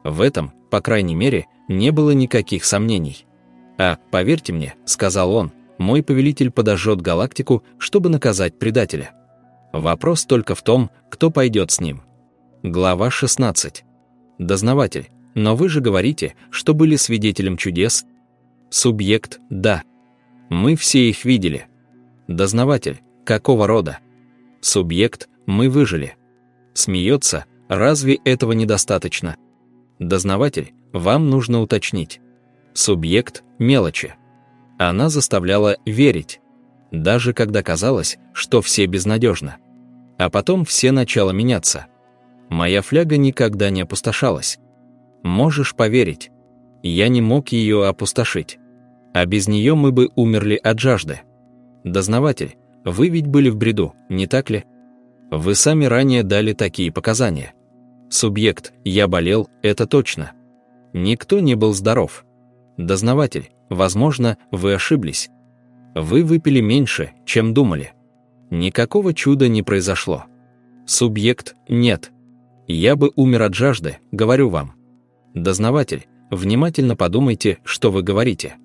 В этом, по крайней мере, не было никаких сомнений. «А, поверьте мне», — сказал он, — «мой повелитель подожжет галактику, чтобы наказать предателя. Вопрос только в том, кто пойдет с ним». Глава 16. Дознаватель. Но вы же говорите, что были свидетелем чудес. Субъект. Да. Мы все их видели. Дознаватель. Какого рода? Субъект. Мы выжили. Смеется. Разве этого недостаточно? Дознаватель. Вам нужно уточнить. Субъект. Мелочи. Она заставляла верить. Даже когда казалось, что все безнадежно. А потом все начало меняться – Моя фляга никогда не опустошалась. Можешь поверить, я не мог ее опустошить. А без нее мы бы умерли от жажды. Дознаватель, вы ведь были в бреду, не так ли? Вы сами ранее дали такие показания. Субъект, я болел, это точно. Никто не был здоров. Дознаватель, возможно, вы ошиблись. Вы выпили меньше, чем думали. Никакого чуда не произошло. Субъект, нет. Я бы умер от жажды, говорю вам. Дознаватель, внимательно подумайте, что вы говорите.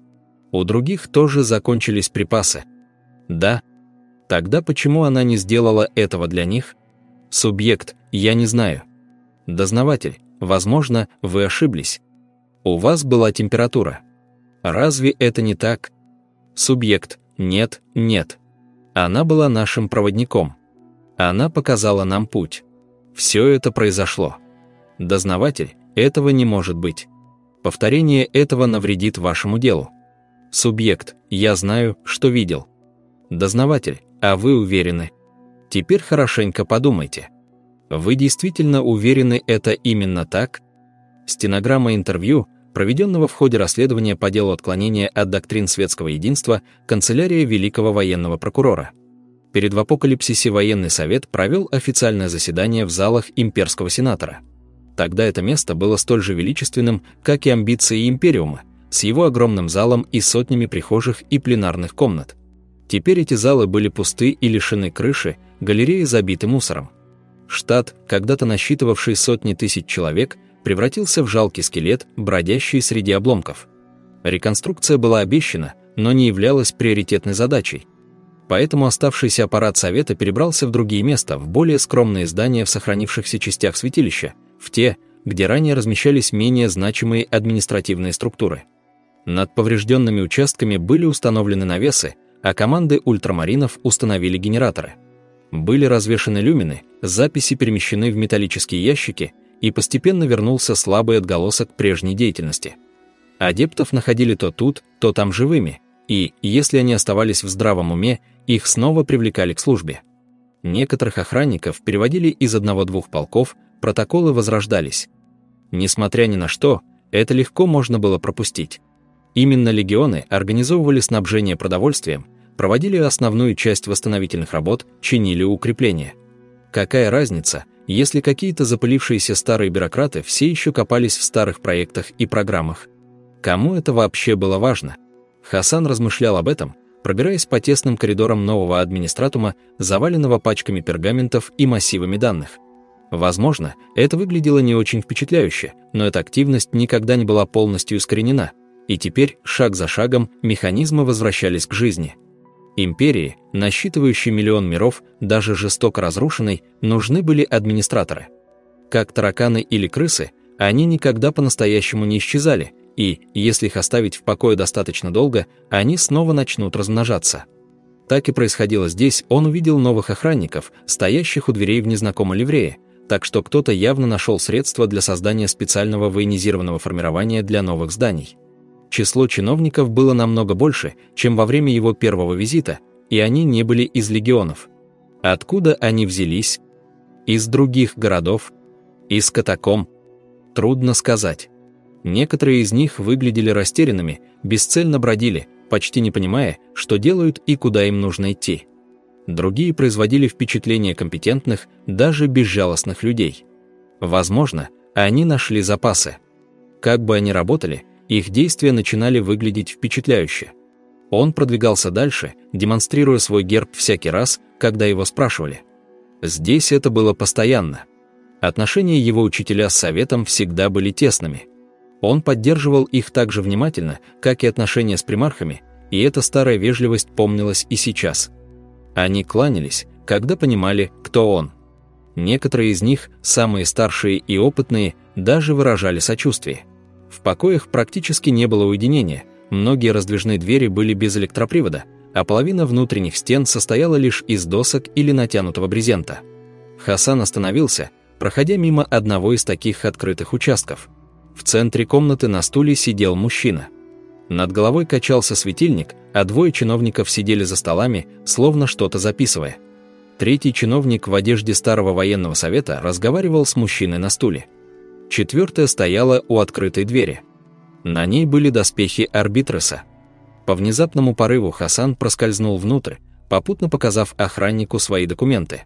У других тоже закончились припасы. Да? Тогда почему она не сделала этого для них? Субъект, я не знаю. Дознаватель, возможно, вы ошиблись. У вас была температура. Разве это не так? Субъект, нет, нет. Она была нашим проводником. Она показала нам путь. Все это произошло. Дознаватель, этого не может быть. Повторение этого навредит вашему делу. Субъект, я знаю, что видел. Дознаватель, а вы уверены? Теперь хорошенько подумайте. Вы действительно уверены это именно так? Стенограмма интервью, проведенного в ходе расследования по делу отклонения от доктрин светского единства канцелярия Великого военного прокурора – перед в апокалипсисе военный совет провел официальное заседание в залах имперского сенатора. Тогда это место было столь же величественным, как и амбиции империума, с его огромным залом и сотнями прихожих и пленарных комнат. Теперь эти залы были пусты и лишены крыши, галереи забиты мусором. Штат, когда-то насчитывавший сотни тысяч человек, превратился в жалкий скелет, бродящий среди обломков. Реконструкция была обещана, но не являлась приоритетной задачей, поэтому оставшийся аппарат Совета перебрался в другие места, в более скромные здания в сохранившихся частях святилища, в те, где ранее размещались менее значимые административные структуры. Над поврежденными участками были установлены навесы, а команды ультрамаринов установили генераторы. Были развешаны люмины, записи перемещены в металлические ящики, и постепенно вернулся слабый отголосок прежней деятельности. Адептов находили то тут, то там живыми, и, если они оставались в здравом уме, их снова привлекали к службе. Некоторых охранников переводили из одного-двух полков, протоколы возрождались. Несмотря ни на что, Это легко можно было пропустить. Именно легионы организовывали снабжение продовольствием, проводили основную часть восстановительных работ, чинили укрепления. Какая разница, если какие-то запылившиеся старые бюрократы все еще копались в старых проектах и программах? Кому это вообще было важно? Хасан размышлял об этом, пробираясь по тесным коридорам нового администратума, заваленного пачками пергаментов и массивами данных. Возможно, это выглядело не очень впечатляюще, но эта активность никогда не была полностью искоренена, и теперь, шаг за шагом, механизмы возвращались к жизни. Империи, насчитывающей миллион миров, даже жестоко разрушенной, нужны были администраторы. Как тараканы или крысы, они никогда по-настоящему не исчезали, и, если их оставить в покое достаточно долго, они снова начнут размножаться. Так и происходило здесь, он увидел новых охранников, стоящих у дверей в незнакомой ливрее, так что кто-то явно нашел средства для создания специального военизированного формирования для новых зданий. Число чиновников было намного больше, чем во время его первого визита, и они не были из легионов. Откуда они взялись? Из других городов? Из катакомб? Трудно сказать. Некоторые из них выглядели растерянными, бесцельно бродили, почти не понимая, что делают и куда им нужно идти другие производили впечатление компетентных, даже безжалостных людей. Возможно, они нашли запасы. Как бы они работали, их действия начинали выглядеть впечатляюще. Он продвигался дальше, демонстрируя свой герб всякий раз, когда его спрашивали. Здесь это было постоянно. Отношения его учителя с советом всегда были тесными. Он поддерживал их так же внимательно, как и отношения с примархами, и эта старая вежливость помнилась и сейчас – они кланялись, когда понимали, кто он. Некоторые из них, самые старшие и опытные, даже выражали сочувствие. В покоях практически не было уединения, многие раздвижные двери были без электропривода, а половина внутренних стен состояла лишь из досок или натянутого брезента. Хасан остановился, проходя мимо одного из таких открытых участков. В центре комнаты на стуле сидел мужчина – над головой качался светильник, а двое чиновников сидели за столами, словно что-то записывая. Третий чиновник в одежде старого военного совета разговаривал с мужчиной на стуле. Четвертая стояла у открытой двери. На ней были доспехи арбитреса. По внезапному порыву Хасан проскользнул внутрь, попутно показав охраннику свои документы.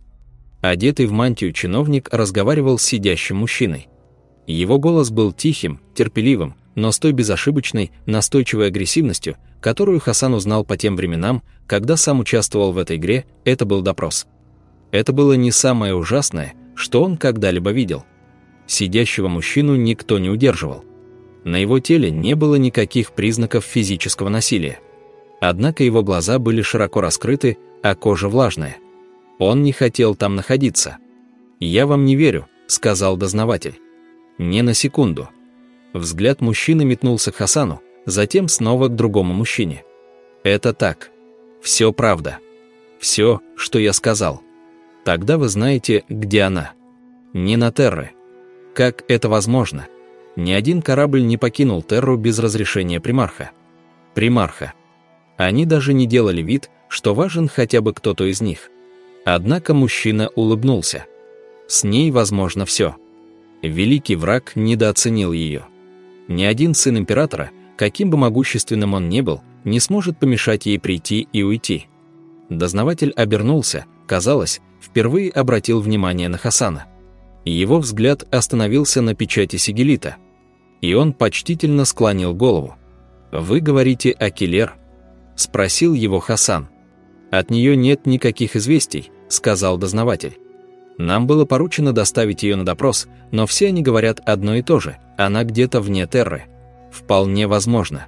Одетый в мантию чиновник разговаривал с сидящим мужчиной. Его голос был тихим, терпеливым, но с той безошибочной, настойчивой агрессивностью, которую Хасан узнал по тем временам, когда сам участвовал в этой игре, это был допрос. Это было не самое ужасное, что он когда-либо видел. Сидящего мужчину никто не удерживал. На его теле не было никаких признаков физического насилия. Однако его глаза были широко раскрыты, а кожа влажная. Он не хотел там находиться. «Я вам не верю», — сказал дознаватель. «Не на секунду». Взгляд мужчины метнулся к Хасану, затем снова к другому мужчине. «Это так. Все правда. Все, что я сказал. Тогда вы знаете, где она. Не на Терре. Как это возможно? Ни один корабль не покинул Терру без разрешения примарха. Примарха. Они даже не делали вид, что важен хотя бы кто-то из них. Однако мужчина улыбнулся. С ней возможно все. Великий враг недооценил ее. Ни один сын императора, каким бы могущественным он ни был, не сможет помешать ей прийти и уйти. Дознаватель обернулся, казалось, впервые обратил внимание на Хасана. Его взгляд остановился на печати Сигелита, и он почтительно склонил голову. «Вы говорите о Килер?» – спросил его Хасан. «От нее нет никаких известий», – сказал дознаватель. Нам было поручено доставить ее на допрос, но все они говорят одно и то же. Она где-то вне Терры. Вполне возможно.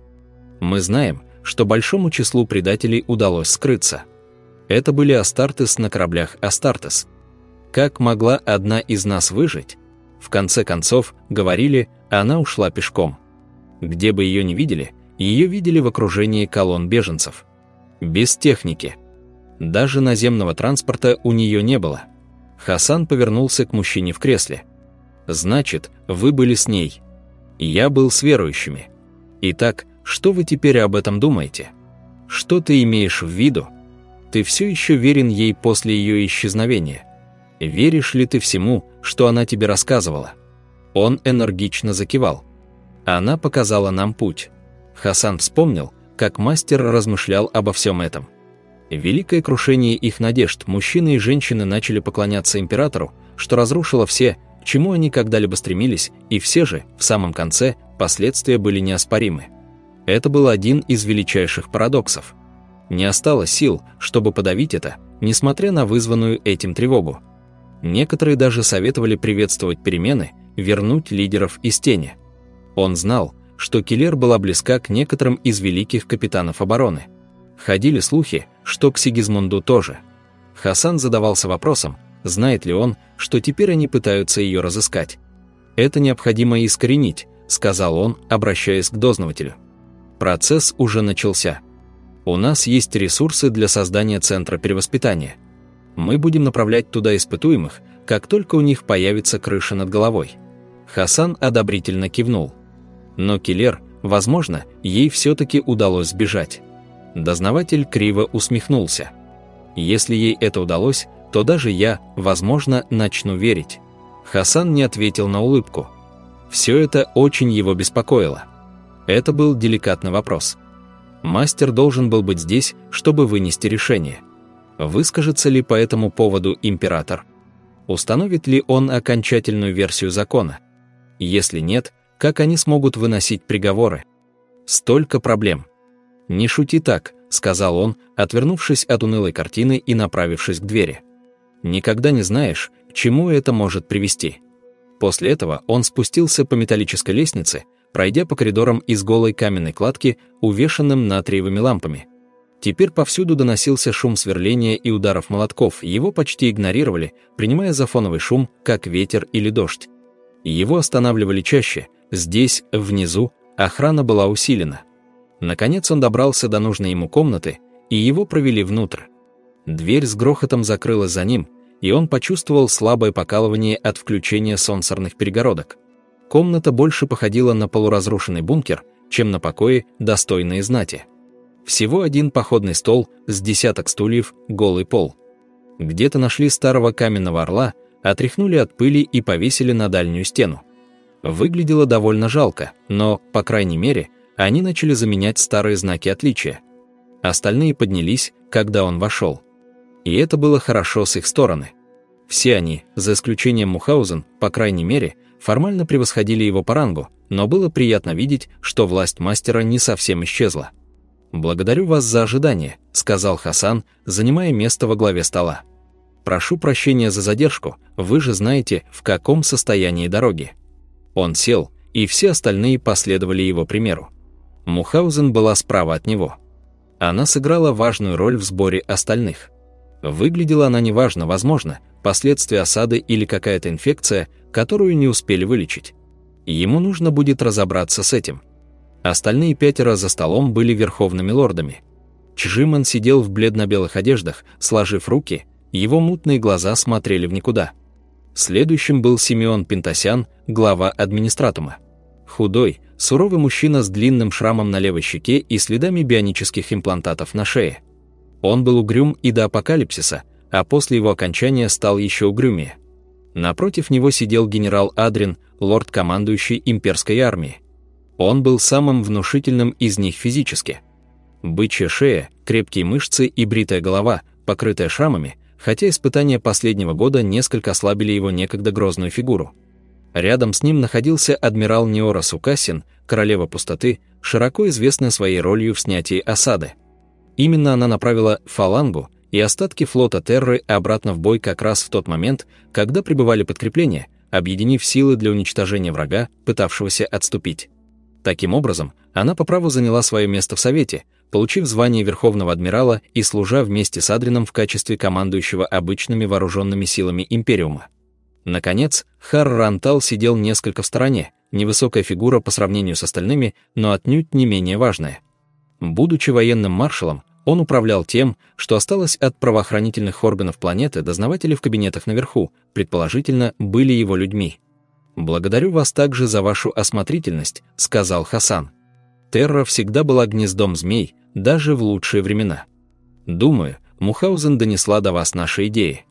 Мы знаем, что большому числу предателей удалось скрыться. Это были Астартес на кораблях Астартес. Как могла одна из нас выжить? В конце концов, говорили, она ушла пешком. Где бы ее ни видели, ее видели в окружении колонн беженцев. Без техники. Даже наземного транспорта у нее не было – Хасан повернулся к мужчине в кресле. «Значит, вы были с ней. Я был с верующими. Итак, что вы теперь об этом думаете? Что ты имеешь в виду? Ты все еще верен ей после ее исчезновения? Веришь ли ты всему, что она тебе рассказывала?» Он энергично закивал. Она показала нам путь. Хасан вспомнил, как мастер размышлял обо всем этом. Великое крушение их надежд, мужчины и женщины начали поклоняться императору, что разрушило все, к чему они когда-либо стремились, и все же, в самом конце, последствия были неоспоримы. Это был один из величайших парадоксов. Не осталось сил, чтобы подавить это, несмотря на вызванную этим тревогу. Некоторые даже советовали приветствовать перемены, вернуть лидеров из тени. Он знал, что Киллер была близка к некоторым из великих капитанов обороны – Ходили слухи, что к Сигизмунду тоже. Хасан задавался вопросом, знает ли он, что теперь они пытаются ее разыскать. «Это необходимо искоренить», — сказал он, обращаясь к дознавателю. «Процесс уже начался. У нас есть ресурсы для создания центра перевоспитания. Мы будем направлять туда испытуемых, как только у них появится крыша над головой». Хасан одобрительно кивнул. Но Киллер, возможно, ей все-таки удалось сбежать. Дознаватель криво усмехнулся. Если ей это удалось, то даже я, возможно, начну верить. Хасан не ответил на улыбку. Все это очень его беспокоило. Это был деликатный вопрос. Мастер должен был быть здесь, чтобы вынести решение. Выскажется ли по этому поводу император? Установит ли он окончательную версию закона? Если нет, как они смогут выносить приговоры? Столько проблем. «Не шути так», — сказал он, отвернувшись от унылой картины и направившись к двери. «Никогда не знаешь, к чему это может привести». После этого он спустился по металлической лестнице, пройдя по коридорам из голой каменной кладки, увешанным натриевыми лампами. Теперь повсюду доносился шум сверления и ударов молотков, его почти игнорировали, принимая за фоновый шум, как ветер или дождь. Его останавливали чаще, здесь, внизу, охрана была усилена. Наконец он добрался до нужной ему комнаты, и его провели внутрь. Дверь с грохотом закрылась за ним, и он почувствовал слабое покалывание от включения сенсорных перегородок. Комната больше походила на полуразрушенный бункер, чем на покои, достойные знати. Всего один походный стол с десяток стульев, голый пол. Где-то нашли старого каменного орла, отряхнули от пыли и повесили на дальнюю стену. Выглядело довольно жалко, но, по крайней мере, они начали заменять старые знаки отличия. Остальные поднялись, когда он вошел. И это было хорошо с их стороны. Все они, за исключением Мухаузен, по крайней мере, формально превосходили его по рангу, но было приятно видеть, что власть мастера не совсем исчезла. «Благодарю вас за ожидание», — сказал Хасан, занимая место во главе стола. «Прошу прощения за задержку, вы же знаете, в каком состоянии дороги». Он сел, и все остальные последовали его примеру. Мухаузен была справа от него. Она сыграла важную роль в сборе остальных. Выглядела она неважно, возможно, последствия осады или какая-то инфекция, которую не успели вылечить. Ему нужно будет разобраться с этим. Остальные пятеро за столом были верховными лордами. Чжиман сидел в бледно-белых одеждах, сложив руки, его мутные глаза смотрели в никуда. Следующим был Симеон Пентасян, глава администратума. Худой, суровый мужчина с длинным шрамом на левой щеке и следами бионических имплантатов на шее. Он был угрюм и до апокалипсиса, а после его окончания стал еще угрюмее. Напротив него сидел генерал Адрин, лорд-командующий имперской армией. Он был самым внушительным из них физически. Бычья шея, крепкие мышцы и бритая голова, покрытая шрамами, хотя испытания последнего года несколько ослабили его некогда грозную фигуру. Рядом с ним находился адмирал Неора Сукасин, королева пустоты, широко известная своей ролью в снятии осады. Именно она направила фалангу и остатки флота Терры обратно в бой как раз в тот момент, когда прибывали подкрепления, объединив силы для уничтожения врага, пытавшегося отступить. Таким образом, она по праву заняла свое место в Совете, получив звание Верховного Адмирала и служа вместе с Адрином в качестве командующего обычными вооруженными силами Империума. Наконец, Хар Рантал сидел несколько в стороне, невысокая фигура по сравнению с остальными, но отнюдь не менее важная. Будучи военным маршалом, он управлял тем, что осталось от правоохранительных органов планеты, дознаватели в кабинетах наверху, предположительно, были его людьми. «Благодарю вас также за вашу осмотрительность», — сказал Хасан. «Терра всегда была гнездом змей, даже в лучшие времена. Думаю, Мухаузен донесла до вас наши идеи.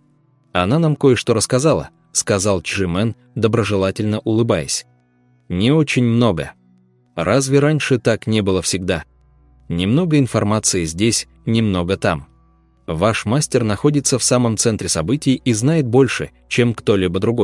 Она нам кое-что рассказала, сказал Чжимен, доброжелательно улыбаясь. «Не очень много. Разве раньше так не было всегда? Немного информации здесь, немного там. Ваш мастер находится в самом центре событий и знает больше, чем кто-либо другой.